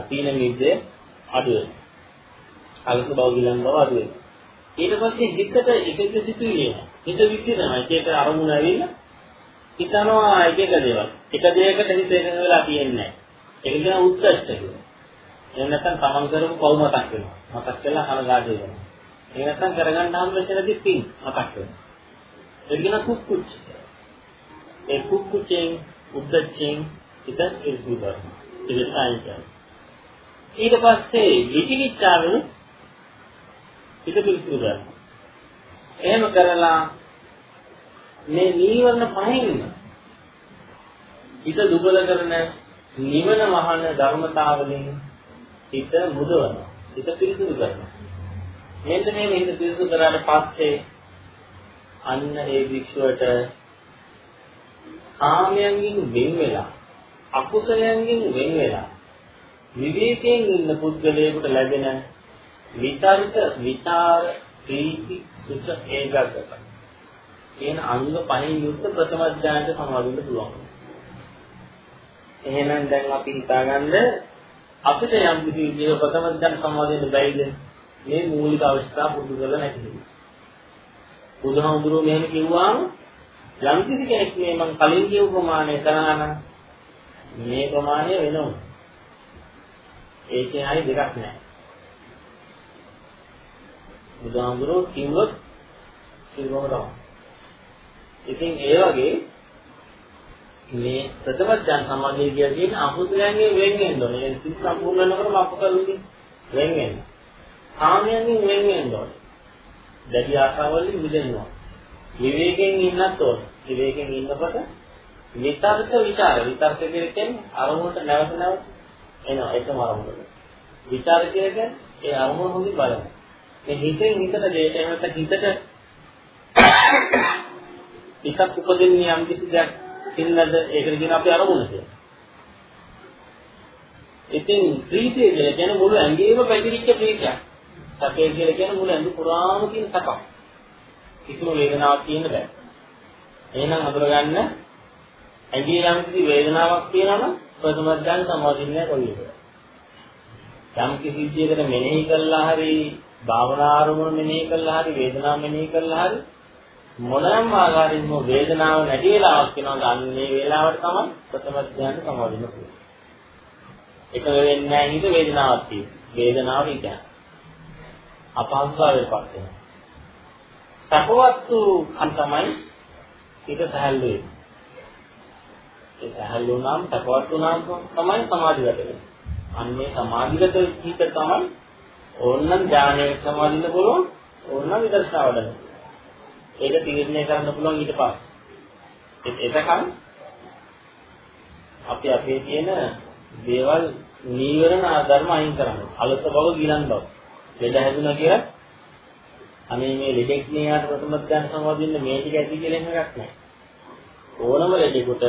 තීන මිද්දේ අඩු වෙනවා. අලස බව ගිලන් බව අඩු වෙනවා. ඊට පස්සේ හිතට එකක සිතුවිලි එනවා. හිත විසිරෙනවා. එක එක අරමුණ ඇවිල්ලා හිතනවා එක එක දේවල්. එක දෙයකට හිත එකඟ වෙලා තියෙන්නේ නැහැ. ඒක කියන උත්සෂ්ඨ කියලා. එහෙම නැත්නම් තමන් කරපු පව් මතක් වෙනවා. මතක් වෙලා කනගාටු වෙනවා. එහෙම නැත්නම් කරගන්න හම් වෙච්ච නැති පින් මතක් වෙනවා. ඒක කියන කුක්කුච්. ඒ කුක්කුචෙන් උද්දච්චෙන් හිත ඉරිසු කරනවා. ඒක තමයි. ඊට පස්සේ විචිකිච්ඡාවෙන් හිත පිරිසිදු කරනවා. එහෙම කරලා මේ නීවරණ පහින්ම හිත දුබල කරන නිවන වහන ධර්මතාවලින් හිත මුදවනවා. හිත පිරිසිදු කරනවා. මෙන්න මේ හිත පිරිසිදු කරාට පස්සේ අන්න ඒ වික්ෂුවට කාමයන්ගෙන් වෙන් වෙලා අකුසලයන්ගෙන් වෙන් වෙලා විවේකයෙන් ඉන්න පුද්ගලයෙකුට ලැබෙන විචාරිත විචාර ප්‍රීති සුඛ ඒකාග්‍රත කියන අංග පහෙන් යුක්ත ප්‍රථම ඥානයට සමාවෙන්න පුළුවන්. එහෙනම් දැන් අපි හිතාගන්න අපිට යම් කිසි විදිහක ප්‍රථම ඥාන සමාවෙන්න බැයිද මේ මූලික අවශ්‍යතා පුරුදු කරලා නැති නිසා. බුදුහාමුදුරුවෝ මෙහෙම කිව්වාම යම් කිසි කෙනෙක් මේ මං කලින් කියපු ප්‍රමාණය කරා නම් මේ ප්‍රමාණය වෙනවා. ඒකේ හරි දෙකක් නැහැ. බුදුහාමුදුරුවෝ කිව්වොත් කිව්වම තමයි. ඉතින් ඒ වගේ මේ ප්‍රථම ඥාන සමාධිය කියන්නේ අකුසලයන්ගෙන් වෙන් වෙන්න ඕනේ. ඒ සිත් සම්පූර්ණ වෙනකොටම අකුසලෙන් වෙන් වෙන්න. කාමයන්ගෙන් වෙන් වෙන්න ඕනේ. දැඩි ආශාවලින් මිදෙනවා. විවේකයෙන් ඉන්නත් ඕනේ. විවේකයෙන් ඉන්නකොට විතර්ක ਵਿਚාර විතර්ක කියන්නේ අරමුණට නැවත නැවත එනවා එකම අරමුණට. විචාර කියන්නේ ඒ අරමුණ හොඳින් බලන්න. මේ හිතෙන් හිතට දෙයට එහෙම හිතට හිතක් උපදින්නේ යම් කිසි දෙයක් ඉන්නද ඒකට කියන අපි අරමුණ කියලා. ඉතින් ප්‍රීතිය කියලා කියන්නේ මුළු ඇඟේම පැතිරිච්ච ප්‍රීතියක්. සැපේ කියලා කියන්නේ මුළු ඇඟ පුරාම තියෙන සැපක්. කිසිම වේදනාවක් තියෙන්න බෑ. එහෙනම් අඳුරගන්න ඇඟේ යම් කිසි වේදනාවක් තියෙනවා නම් ප්‍රථම ඥාන සමාධින්නේ කොයි එකද? යම් කිසි විදියකට මෙනෙහි කළා හරි භාවනා ආරමුණු මෙනෙහි කළා හරි වේදනාව මෙනෙහි කළා හරි මොනනම් ආකාරයෙන්ම වේදනාව නැති වෙලාවක් වෙනවා අන්නේ වෙලාවට තමයි ප්‍රථම ධ්‍යාන සමාදින්න පුළුවන්. එක වෙන්නේ නැහැ නේද වේදනාවක් තියෙන. වේදනාව කියන්නේ අපහසුතාවයටපත් වෙනවා. සපවත්තු අන් තමයි ඒක සහැල්ලු වෙන්නේ. ඒ සහැල්ලු නම් සපවත්තු නම් තමයි සමාධිගත වෙන්නේ. අන්නේ සමාධිගත හිත තමයි ඕනනම් ඥානයේ සමාදින්න පුළුවන් ඕනනම් විදර්ශනා වඩන්න. ඒක තීරණය කරන්න පුළුවන් ඊට පස්සේ. එතකන් අපි අපේ තියෙන දේවල් නීවරණ ආධර්ම අයින් කරන්න. අලස බව ගිලන් බව. ලෙඩ හැදුනා කියලා අනේ මේ ලෙඩෙක් නියාට ප්‍රථම ඥාන සමාදින්න මේ ටික ඇති කියලා එහෙම එකක් නැහැ. ඕනම ලෙඩෙකුට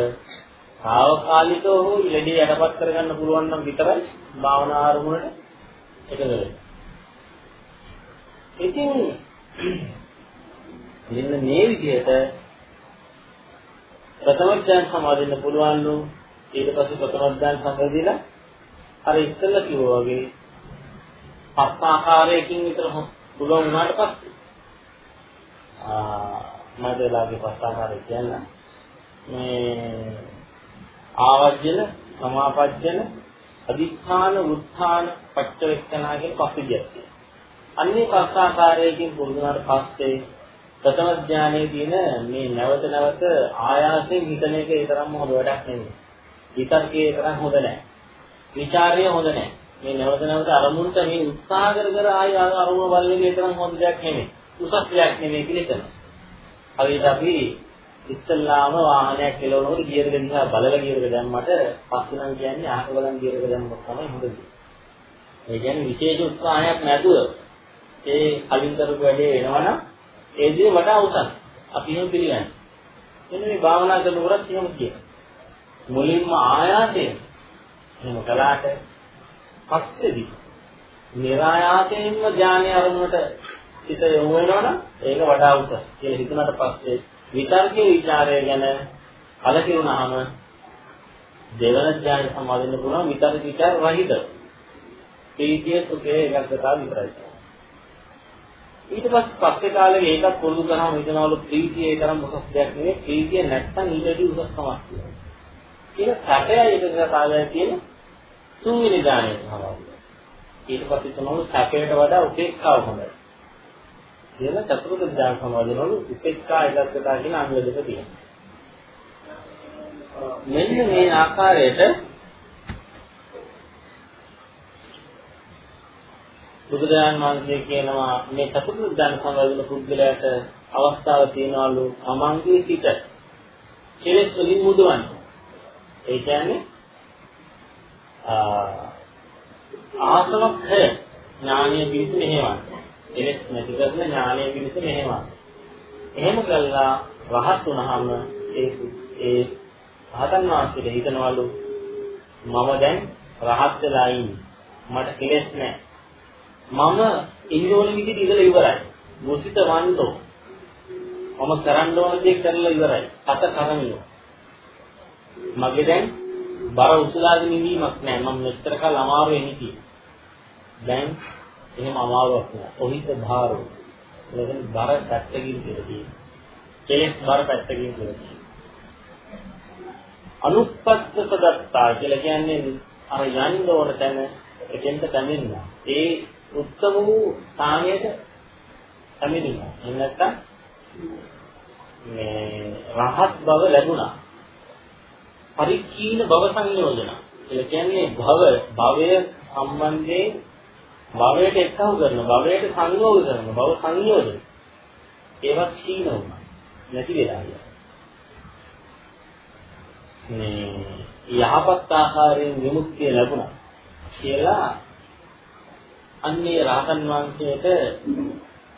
తాවකාලිකව හෝ ලෙඩේ යටපත් කරගන්න පුළුවන් නම් විතරයි භාවනා ආරමුණට එකද වෙන්නේ. ඉතින් මෙන්න මේ විදිහට ප්‍රථම ඥාන සමාදින්න පුළුවන් නු ඊට පස්සේ ප්‍රථම ඥාන සම්බන්ධිලා අර ඉස්සෙල්ලා කිව්වා වගේ පස් ආකාරයකින් විතර පුළුවන් වුණාට පස්සේ. ආ මදලාගේ පස් ආකාරය කියන්න මේ ආවජ්‍යන සමාපජ්‍යන අදිස්ථාන උත්ථාන පච්චවෙක්කනා කියන පස් විදියක් තියෙනවා. අන්නේ පස් ආකාරයකින් පුරුදුනාට පස්සේ ප්‍රථම ඥානයේ තියෙන මේ නැවත නැවත ආයාසයෙන් හිතන එක ඒ තරම්ම හොඳ වැඩක් නෙමෙයි. විතර්කයේ තරම් හොඳ නැහැ. ਵਿਚාරය හොඳ නැහැ. මේ නැවත නැවත අරමුණට මේ උත්සාහ කර කර ආය අරමුණ බලන එක තරම් හොඳ දෙයක් නෙමෙයි. උසස් දෙයක් නෙමෙයි කියලා හිතනවා. හරියට අපි ඉස්සල්ලාම වාහනයක් කෙලවනකොට ගියරක දිහා බලලා ගියරක දැම්මට පස්සේ නම් කියන්නේ අහක බලන් ගියරක දැම්මොත් තමයි හොඳ දේ. ඒ කියන්නේ විශේෂ උත්සාහයක් නැතුව ඒ කලින් කරපු වැඩේ වෙනවනම් ඒ දේ වඩා උසස්. අපි එහෙම පිළිගන්නේ. එන්න මේ භාවනා කරනකොට එහෙම කියනවා. මුලින්ම ආයාසයෙන් එහෙම කළාට පස්සේදී નિરાයාසයෙන්ම ඥානය අරමුණට හිත යොමු වෙනවනම් ඒක වඩා උසස් කියලා හිතුණාට පස්සේ විතර්කයේ ਵਿਚාරය ගැන කලකිරුණාම දෙවන ඥානය සම්මාදින්න පුළුවන් විතර්ක ਵਿਚාර රහිත. ප්‍රීතිය සුඛය එකකට විතරයි. ඊට පස්සේ පස්සේ කාලේ ඒකත් පුරුදු කරාම හිතනවලු ප්‍රීතිය ඒ තරම් උසස් දෙයක් නෙවෙයි ප්‍රීතිය නැත්තම් ඊටදී උසස් තමයි කියලා. කියන සැපය ඒකක කාලය තියෙන තුන්වෙනි ඥානය තමයි. ඊට පස්සේ තමවලු සැපයට වඩා උපේක්ෂාව හොඳයි. කියන චතුර්ථ ඥාන සමාධියවලු උපේක්ෂා ඒකත්තා කියන අංග දෙක තියෙනවා. මෙන්න මේ ආකාරයට බුදුදහන් වහන්සේ කියනවා මේ චතුර්ථ ඥාන සමාධියන පුද්ගලයාට අවස්ථාව තියනවලු අමංගේ සිට කෙලෙස් වලින් මුදවන්න. ඒ කියන්නේ ආසවක්ඛය ඥානීය පිරිස මෙහෙවන්න. කෙලෙස් නැති කරන ඥානීය පිරිස මෙහෙවන්න. එහෙම කළා රහත් වුණාම ඒ ඒ රහතන් වහන්සේට හිතනවලු මම දැන් රහත් වෙලා ඉන්නේ. මට කෙලෙස් නැහැ. මම ඉන්න ඕන විදිහට ඉඳලා ඉවරයි. මුසිත වන්තෝ. මම කරන්න ඕන දේ කරලා ඉවරයි. අත කරමිනෝ. මගේ දැන් බර උසලාගෙන ඉඳීමක් නැහැ. මම මෙච්චර කල් අමාරුවේ හිටියේ. දැන් එහෙම අමාරුවක් නෑ. ඔහිත භාරෝ. එතන බර පැත්තකින් කියලා තියෙනවා. කෙලෙස් බර පැත්තකින් කියලා තියෙනවා. අනුපස්සකදත්තා කියලා කියන්නේ අර යන්න ඕන තැන එතෙන්ට පැමිණෙන. ඒ උත්තම වූ ස්ථානයට පැමිණෙනවා. එහෙම නැත්නම් මේ රහත් බව ලැබුණා. පරිකීන භව සංයෝජන. ඒ කියන්නේ භව භවය සම්බන්ධයෙන් භවයට එක්කව කරන භවයට සංයෝග කරන භව සංයෝජන. ඒවත් ක්ෂීණ වුණා. නැති වෙලා ගියා. මේ යහපත් ආහාරයෙන් විමුක්තිය ලැබුණා කියලා අන්නේ රහතන් වහන්සේට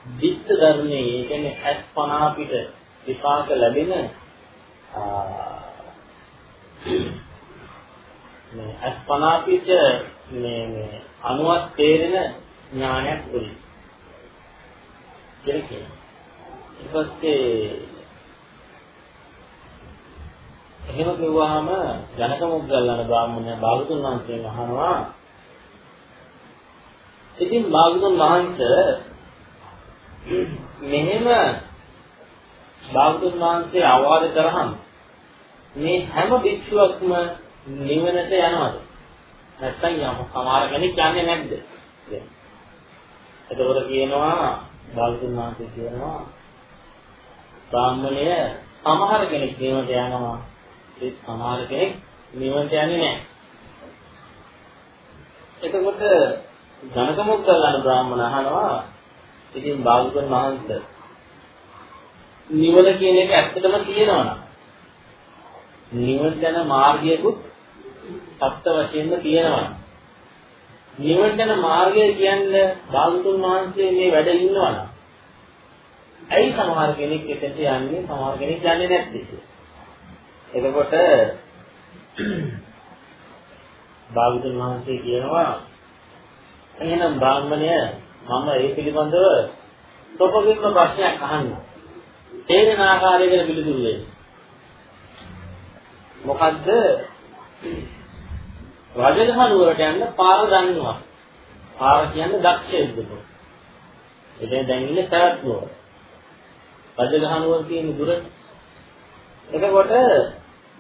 දිත්ත ධර්මයේ ඒ කියන්නේ අස්පනා පිට විපාක ලැබෙන මේ අස්පනා පිට මේ මේ අනුවත් තේරෙන ඥානයක් උයි. කියලා කියනවා. ඊට පස්සේ එහෙම කිව්වහම ජනක මොග්ගල්ලාන බ්‍රාහ්මණය භාගතුන් වහන්සේ අහනවා ඉතින් භාගතුන් වහන්සේ මෙහෙම භාගතුන් වහන්සේ අවවාද කරාම මේ හැම භික්ෂුවක්ම නිවනට යනවද? නැත්නම් යම සමහර කෙනෙක් යන්නේ නැද්ද? එතකොට කියනවා භාගතුන් වහන්සේ කියනවා බ්‍රාහ්මණය සමහර කෙනෙක් නිවනට යනවා. ඒ සමහර කෙනෙක් නිවන්ට යන්නේ නැහැ. එතකොට ජනකමුක් කරලාන බ්‍රාහ්මණ අහනවා ඉතින් බාගතුන් වහන්සේ නිවන කියන එක ඇත්තටම තියෙනවනම් නිවන යන මාර්ගයකුත් සත්‍ය වශයෙන්ම තියෙනවා. නිවන යන මාර්ගය කියන්නේ බාගතුන් වහන්සේ මේ වැඩ ඉන්නවනම් ඇයි සමහර කෙනෙක් එතෙන්ට යන්නේ සමහර කෙනෙක් යන්නේ නැත්තේ එතකොට භාගතුන් වහන්සේ කියනවා එහෙනම් බ්‍රාහ්මණය මම ඒ පිළිබඳව තොපගෙන්න ප්‍රශ්නයක් අහන්න. තේරෙන ආකාරයකට පිළිතුරු දෙන්න. මොකද්ද? රජගහ නුවරට යන්න පාර දන්නවා. පාර කියන්නේ දක්ෂයෙක්ද? එතෙන් දැන් ඉන්නේ සරත් නුවර. රජගහ නුවර කියන දුරට එතකොට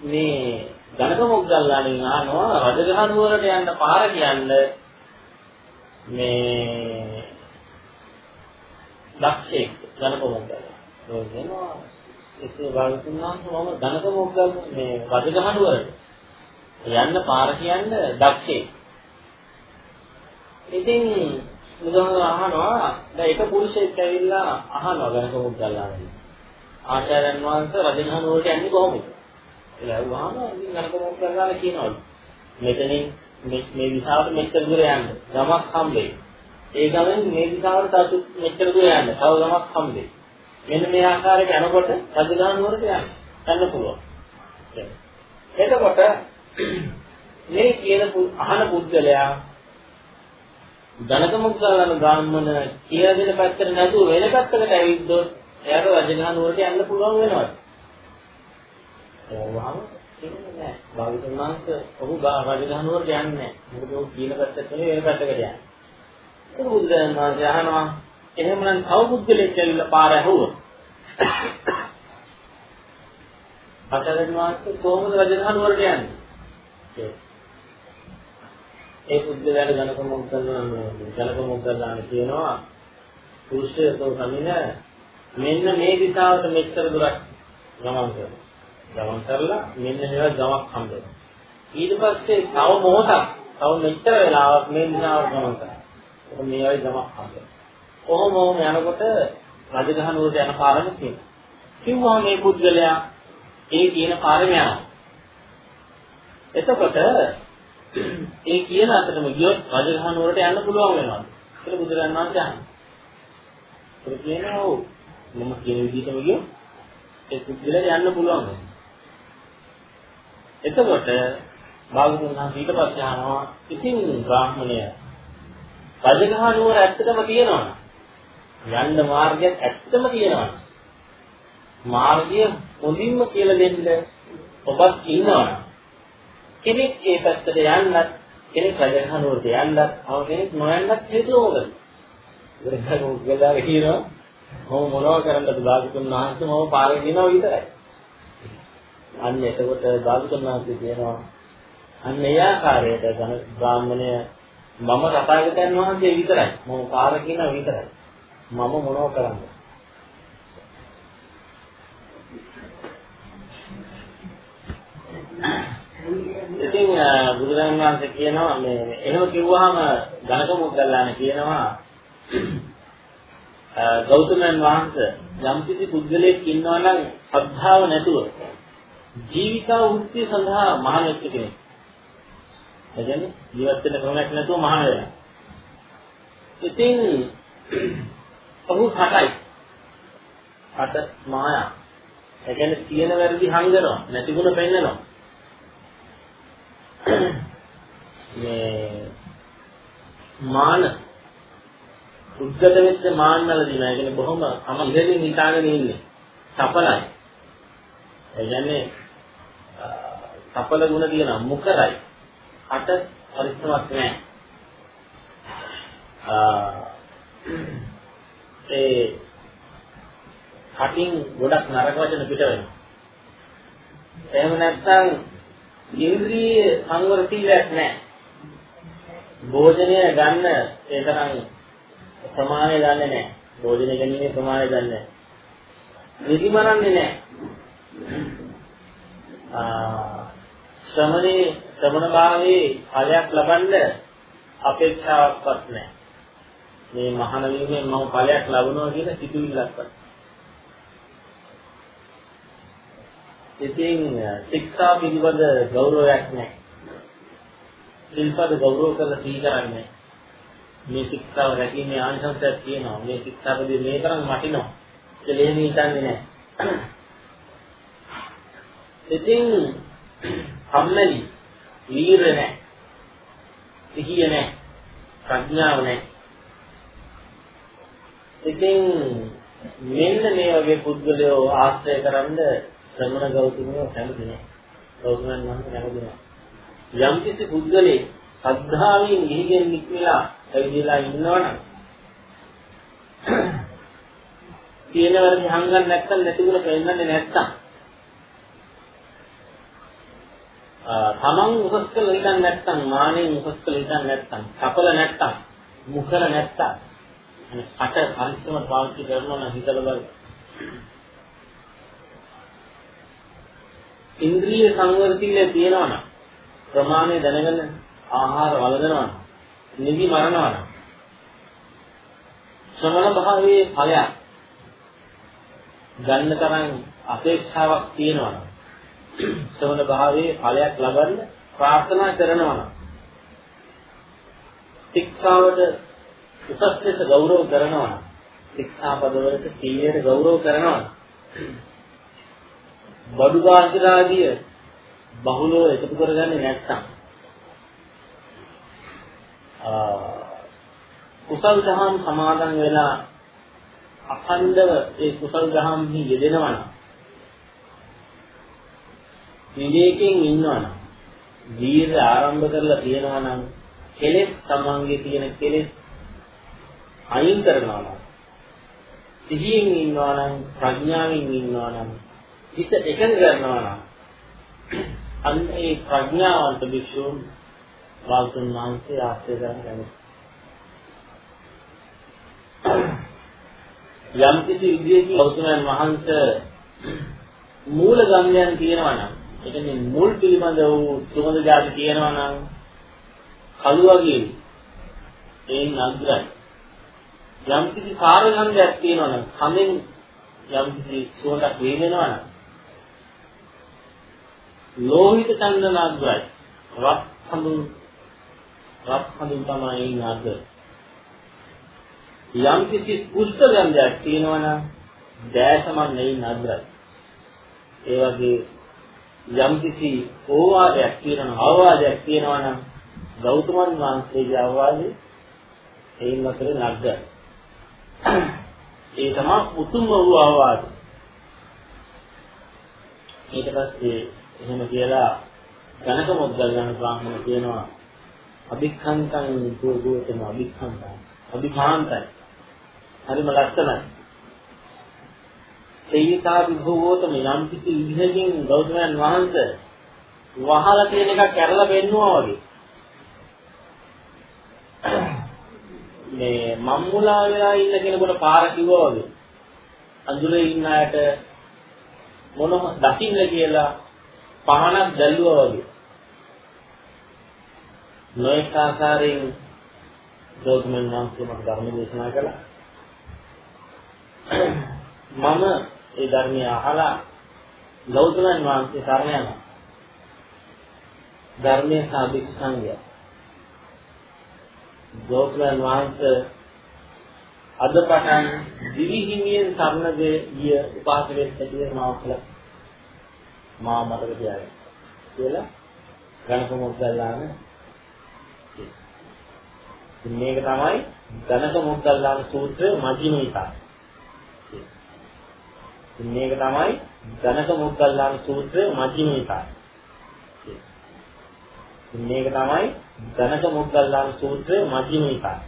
මේ ජනක මොග්ගල්ලාණන් අහනවා රජගහ නුවරට යන්න පාර කියන්න මේ දක්ෂයෙක් ජනක මොග්ගල්ලාණ. ඒ කියනවා එසේ භාගතුන් වහන්සේ මම ජනක මොග්ගල් මේ රජගහ නුවරට යන්න පාර කියන්න දක්ෂයෙක්. ඉතින් බුදුහාම අහනවා දැන් එක පුරුෂයෙක් ඇවිල්ලා අහනවා ජනක මොග්ගල්ලාණන්. ආචාර්යයන් වහන්සේ රජගහ නුවරට යන්නේ කොහොමද? කියලා අහුවාම ඉතින් අරක මොකක් කරලා කියනවලු. මෙතනින් මේ දිශාවට මෙච්චර දුර යන්න. ගමක් හම්බෙයි. ඒ ගමෙන් මේ දිශාවට තව මෙච්චර දුර යන්න. තව ගමක් හම්බෙයි. මෙන්න මේ ආකාරයට යනකොට රජගහන නුවරට යන්න යන්න පුළුවන්. එතකොට මේ කියන අහන පුද්ගලයා ධනක මුක්තාලන ගාමන කියලා දෙන පැත්තට නැතුව වෙන පැත්තකට ඇවිද්දොත් එයාට රජගහන නුවරට යන්න පුළුවන් වෙනවා. ඒ වහම කියන්නේ නෑ. භාවිතුන් වහන්සේ ඔහු රජගහන නුවරට යන්නේ නෑ. මොකද ඔහු කියන පැත්තට නෙවෙයි වෙන පැත්තකට යන්නේ. ඒක බුදුරජාණන් වහන්සේ අහනවා එහෙමනම් තව පුද්ගලෙක් ඇවිල්ලා පාර ඇහුවොත් අටවෙනි මාසෙ කොහොමද රජගහන වලට යන්නේ? ඒ පුද්ගලයාට ජනක මොක්කල්ලාන ජනක මොක්කල්ලාන කියනවා පුරුෂයෝ සමින මෙන්න මේ දිශාවට මෙච්චර දුරක් ගමන් කරනවා. ගමන් කරලා මෙන්න මේවා ගමක් හම්බෙනවා. ඊට පස්සේ තව මොහොතක් තව මෙච්චර වෙලාවක් මේ දිශාවට ගමන් කරනවා. මේ වගේ ගමක් හම්බෙනවා. කොහොම වුණ යනකොට රජගහ නුවරට යන පාරම තියෙනවා. කිව්වහම මේ පුද්ගලයා ඒ කියන පාරම යනවා. එතකොට ඒ කියන අතරම ගියොත් රජගහ නුවරට යන්න පුළුවන් වෙනවා. කියලා බුදුරජාණන් වහන්සේ අහනවා. ඒක කියනවා ඔව්. මම කියන විදිහටම ගියොත් ඒ පුද්ගලයාට යන්න පුළුවන් වෙනවා. එතකොට භාගතුන් වහන්සේ ඊට පස්සේ අහනවා ඉතින් බ්‍රාහ්මණය රජගහ නුවර ඇත්තටම තියෙනවනේ යන්න මාර්ගයක් ඇත්තම තියෙනවා. මාර්ගය හොඳින්ම කියලා දෙන්න ඔබත් ඉන්නවා. කෙනෙක් ඒ පැත්තට යන්නත් කෙනෙක් රජගහනුවරට යන්නත් අව කෙනෙක් නොයන්නත් හේතුව මොකද? ඉතින් ගලලා කියනවා මම මොනව කරන්නද භාගතුන් වහන්සේ මම පාරේ දිනව විතරයි. අන්න එතකොට භාගතුන් වහන්සේ කියනවා අන්න ඒ ආකාරයට බ්‍රාහ්මණය මම තථාගතයන් වහන්සේ විතරයි. මම පාර කියනවා විතරයි. මම මොනව කරන්නේ? ඉතින් බුදුරජාණන් වහන්සේ කියනවා මේ එහෙම කිව්වහම ධනක මොග්ගල්ලාන කියනවා ගෞතමයන් වහන්සේ යම්කිසි පුද්ගලයෙක් ඉන්නවා නම් ශ්‍රද්ධාව නැතුව ජීවිකා වෘත්තිය සඳහා මහාන වෙච්ච කෙනෙක්. ඒ කියන්නේ ජීවත් වෙන්න ක්‍රමයක් නැතුව මහාන වෙනවා. ඉතින් ඔහු හටයි. හට මායා. ඒ කියන්නේ තියෙන වැරදි හංගනවා, නැති ගුණ පෙන්නනවා. මේ මාන උද්ගත වෙච්ච මාන්නල දිනා. ඒ කියන්නේ බොහොම අම ඉහළින් හිතාගෙන ඉන්නේ. සපලයි. ඒ කියන්නේ සපල ගුණ තියෙන මුකරයි. හට පරිස්සමක් නැහැ. ඒ කටින් ගොඩක් නරක වචන පිට වෙනවා. එහෙම නැත්නම් ඉන්ද්‍රිය සංවර සීලයක් නැහැ. භෝජනය ගන්න ඒ තරම් ප්‍රමාණය දන්නේ නැහැ. භෝජනය ගැනීමේ ප්‍රමාණය දන්නේ නැහැ. නිදිමරන්නේ නැහැ. ආ ශ්‍රමණේ ශ්‍රමණ භාවයේ ඵලයක් ලබන්න අපේක්ෂාවක්වත් නැහැ. මේ මහාන වීමෙන් මම ඵලයක් ලබනවා කියන සිතුවිල්ලක්වත්. ඉතින් ශික්ෂා පිළිබඳ ගෞරවයක් නැහැ. සිල්පද ගෞරව කරලා සිහි කරන්නේ මේ ශික්ෂාව රැකීමේ ආනිසංසයක් තියෙනවා. මේ ශික්ෂාපදේ මේ තරම් වටිනවා. කියලා එහෙම හිතන්නේ නැහැ. ඉතින් කම්මැලි, වීර නැහැ. සිහිය නැහැ. ප්‍රඥාව නැහැ. ඉතින් මෙන්න මේ වගේ පුද්ගලයෝ ආශ්‍රය කරන්ද ශ්‍රමණ ගෞතමයෝ කැමති නෑ. ගෞතමයන් වහන්සේ කැමති නෑ. යම් කිසි පුද්ගලෙක් ශ්‍රද්ධාවෙන් ගිහිගෙන නික්මලා ඇවිදලා ඉන්නවනම් තියෙන වර්ගය හංගන්න නැත්තම් නැතිගුණ පෙන්නන්නේ නැත්තම් තමන් උසස් කළ හිතන්නේ නැත්තම් මානෙන් උසස් කළ හිතන්නේ නැත්තම් සඵල නැත්තම් මුකල නැත්තම් අට පරිස්සම පාවිච්චි කරනවා නම් හිතලා බලන්න. ඉන්ද්‍රිය සංවර්ධීලේ තියෙනවා නම් ප්‍රමාණය දැනගෙන ආහාර වළඳනවා නම් නිදි මරනවා නම් ශ්‍රමණ භාවයේ ඵලයක් ගන්න තරම් අපේක්ෂාවක් තියෙනවා නම් ශ්‍රමණ භාවයේ ඵලයක් ලබන්න ප්‍රාර්ථනා කරනවා නම් ශික්ෂාවට උසස් ලෙස ගෞරව කරනවා ශික්ෂාපදවලට සීලයට ගෞරව කරනවා. බඩු ගාස්ත්‍රාදිය බහුලව එකතු කරගන්නේ නැත්නම් කුසල් දහම් සමාදන් වෙලා අඛණ්ඩව ඒ කුසල් දහම්හි යෙදෙනවා නම් විවේකයෙන් ඉන්නවා නම් දීර්ඝ ආරම්භ කරලා තියෙනවා නම් කෙලෙස් තමන්ගේ තියෙන කෙලෙස් අයින් කරනවා නම් සිහියෙන් ඉන්නවා නම් ප්‍රඥාවෙන් ඉන්නවා නම් හිත එකඟ කරනවා නම් අන්න ඒ ප්‍රඥාවන්ත භික්ෂුන් වාල්තුන් වහන්සේ ආශ්‍රය කරගෙන යම් කිසි විදියකින් ගෞතමයන් වහන්සේ මූල ගම්යන් තියෙනවා නම් ඒ කියන්නේ මුල් පිළිබඳ වූ සුගඳ જાති තියෙනවා නම් කළු වගේ ඒ නග්‍රයි යම් කිසි කාර්යගන්ධයක් තියෙනවා නම් කමෙන් යම් කිසි සුවඳක් වේදෙනවා නම් ලෝහිත චන්දනාග්‍රයි රත් හඳුන් රත් හඳුන් තමයි නග්‍ර යම් කිසි කුෂ්ඨ ගන්ධයක් තියෙනවා නම් දෑසමන් නෙයි නග්‍රයි ඒ වගේ යම් කිසි ඕවාදයක් තියෙනවා අවවාදයක් තියෙනවා නම් ගෞතමන් වහන්සේගේ අවවාදේ එයින් අතර නග්ගයි ඒ තමයි උතුම් වූ අවවාද. ඊට පස්සේ එහෙම කියලා ගණක මොග්ගල්ලාන බ්‍රාහ්මණ කියනවා අභික්ඛන්තං දුර්ගෝතම අභික්ඛන්තං අභිමාන්තයි. හරිම ලස්සනයි. සේයිතා විභවෝතම යම් කිසි විදිහකින් ගෞතමයන් වහන්සේ වහලා තියෙන එක කැරලා පෙන්නවා වගේ. මේ මම්මුලා වෙලා ඉන්න කෙනෙකුට පාර කිව්වා වගේ. අඳුරේ ඉන්න අයට මොනම දකින්න කියලා පහනක් දැල්ලුවා වගේ. නොඑක ආකාරයෙන් ගෞතමයන් වහන්සේ මට ධර්ම දේශනා කළා. මම ඒ ධර්මය අහලා ගෞතමයන් වහන්සේ සරණ යනවා ධර්මයේ සාධික සංගය ගෞතමයන් වහන්සේ අද පටන් දිවිහිමියෙන් සරණගේ ගිය උපාසකෙක් හැටියට මාව කළා. මා මතක තියාගන්න. කියලා ගණක මොග්ගල්ලාන මේක තමයි ගණක මොග්ගල්ලාන සූත්‍රයේ මජ්ක්‍ධිම නිකාය. මේක තමයි ගණක මොග්ගල්ලාන සූත්‍රයේ මජ්ක්‍ධිම නිකාය. මේක තමයි ධනක මොග්ගල්ලාන සූත්‍රයේ මධ්‍යම නිකාය.